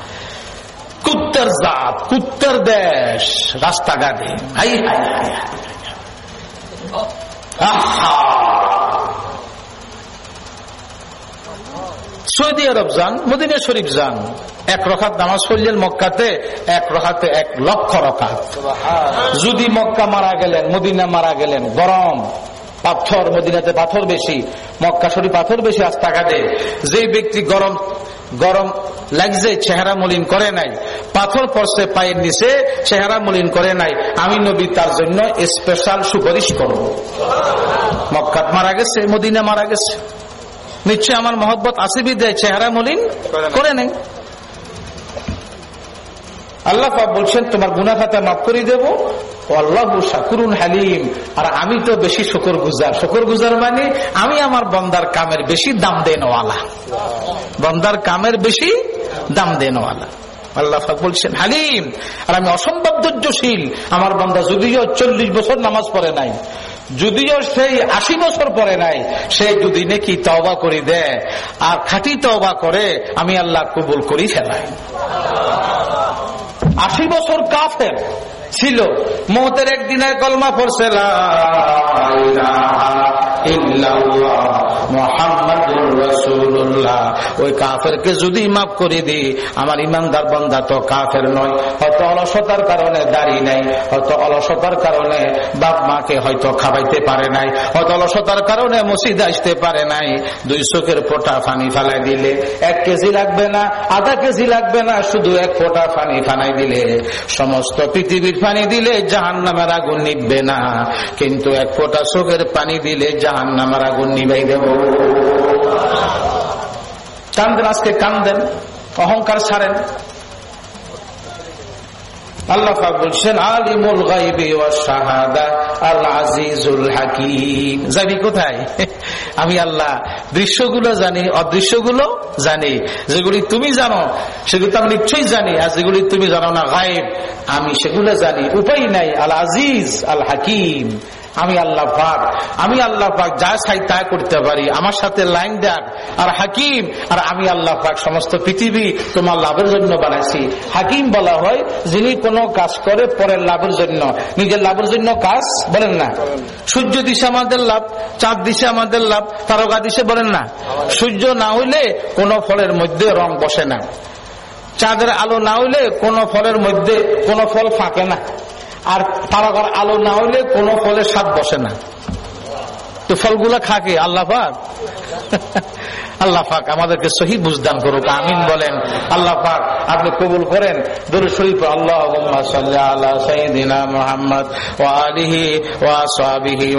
কুত্তর জাত, কুত্তর দেশ, রাস্তাঘাটে। হাই হাই হাই। সৌদি আরব যান, মদিনা শরীফ যান, এক রখাত নামাজ পড়লেন মক্কাতে, এক রখাতে এক লক্ষ রখাত যদি মক্কা মারা গেলেন, মদিনা মারা গেলেন, গরম, পাথর, মদিনাতে পাথর বেশি, মক্কা শরীফ পাথর বেশি রাস্তাঘাটে যে ব্যক্তি গরম গরম লাগছে, চেহারা মলিন করে নাই। পাথর পড়ছে, পায়ের নিচে, চেহারা মলিন করে নাই। আমি নবী, তার জন্য স্পেশাল সুপারিশ করব। মক্কাত মারা গেছে, মদিনা মারা গেছে। নিশ্চয় আমার মহব্বত আসিবি দেয় চেহারা মলিন করে নেই। আল্লাহ বলছেন, তোমার গুনা খাতা মাফ করে দেব। আল্লাহ শাকুরুন হালিম। আর আমি তো বেশি শকর গুজার শকর গুজার মানে আমি আমার বন্দার কামের বেশি দাম দেনওয়ালা। বন্দার কামের বেশি দাম দেনওয়ালা। আল্লাহ বলছেন, হালিম, আর আমি অসম্ভব ধৈর্যশীল। আমার বন্দা যদিও চল্লিশ বছর নামাজ পড়ে নাই, যদিও সেই আশি বছর পরে নাই, সে যদি নাকি তওবা করে দেয়, আর খাটি তওবা করে, আমি আল্লাহ কবুল করি ফেলাই। আশি বছর কাফের ছিল। মহতের একদিনের কলমা পড়ছে ওই কাফেরকে যদি মাফ করে দিই আমার ইমানদার বন্ধা তো কাফের নয়। হয়তো অলসতার কারণে দাঁড়িয়ে নাই, হয়তো অলসতার কারণে বাপ মাকে হয়তো খাবাইতে পারে নাই, হয়তো অলসতার কারণে মসজিদ আসতে পারে নাই। দুই চোখের ফোটা ফানি ফালাই দিলে এক কেজি লাগবে না, আধা কেজি লাগবে না, শুধু এক ফোটা ফানি ফানাই দিলে। সমস্ত পৃথিবীর পানি দিলে জাহান নামের আগুন নিববে না। কিন্তু এক ফোটা চোখের পানি দিলে জাহান নামের আগুন নিবাই দেব। কান্দেন, আজকে কান্দেন, অহংকার ছাড়েন। আল্লাহ বলছেন, আলিমুল জানি কোথায়? আমি আল্লাহ দৃশ্যগুলো জানি, অদৃশ্যগুলো জানি। যেগুলি তুমি জানো, সেগুলো আমি নিশ্চয়ই জানি, আর যেগুলি তুমি জানো না, গায়েব, আমি সেগুলো জানি। উপায় নাই আল আজিজ আল হাকিম আমি আল্লাহ পাক, আমি আল্লাহ পাক যা চাই তা করতে পারি। আমার সাথে লাইন দেখ আর হাকিম, আর আমি আল্লাহ পাক সমস্ত পৃথিবী তোমার লাভের জন্য বানাইছি। হাকিম বলা হয়, যিনি কোনো কাজ করে পরের লাভের জন্য। নিজের লাভের জন্য কাজ বলেন না। সূর্য দিশে আমাদের লাভ, চাঁদ দিশে আমাদের লাভ, তারকা দিশে বলেন না। সূর্য না হইলে কোনো ফলের মধ্যে রং বসে না। চাঁদের আলো না হইলে কোনো ফলের মধ্যে কোনো ফল ফাঁকে না। আর তারকার আলো না হইলে কোনো ফলের স্বাদ বসে না। তো ফলগুলা খাকে আল্লাহ পাক? আল্লাহ পাক আমাদেরকে সহি বুঝদান করুক, আমিন বলেন। আল্লাহ পাক আপনি কবুল করেন। আল্লাহ মোহাম্মদ ওয়া আলিহি ও আসবিহি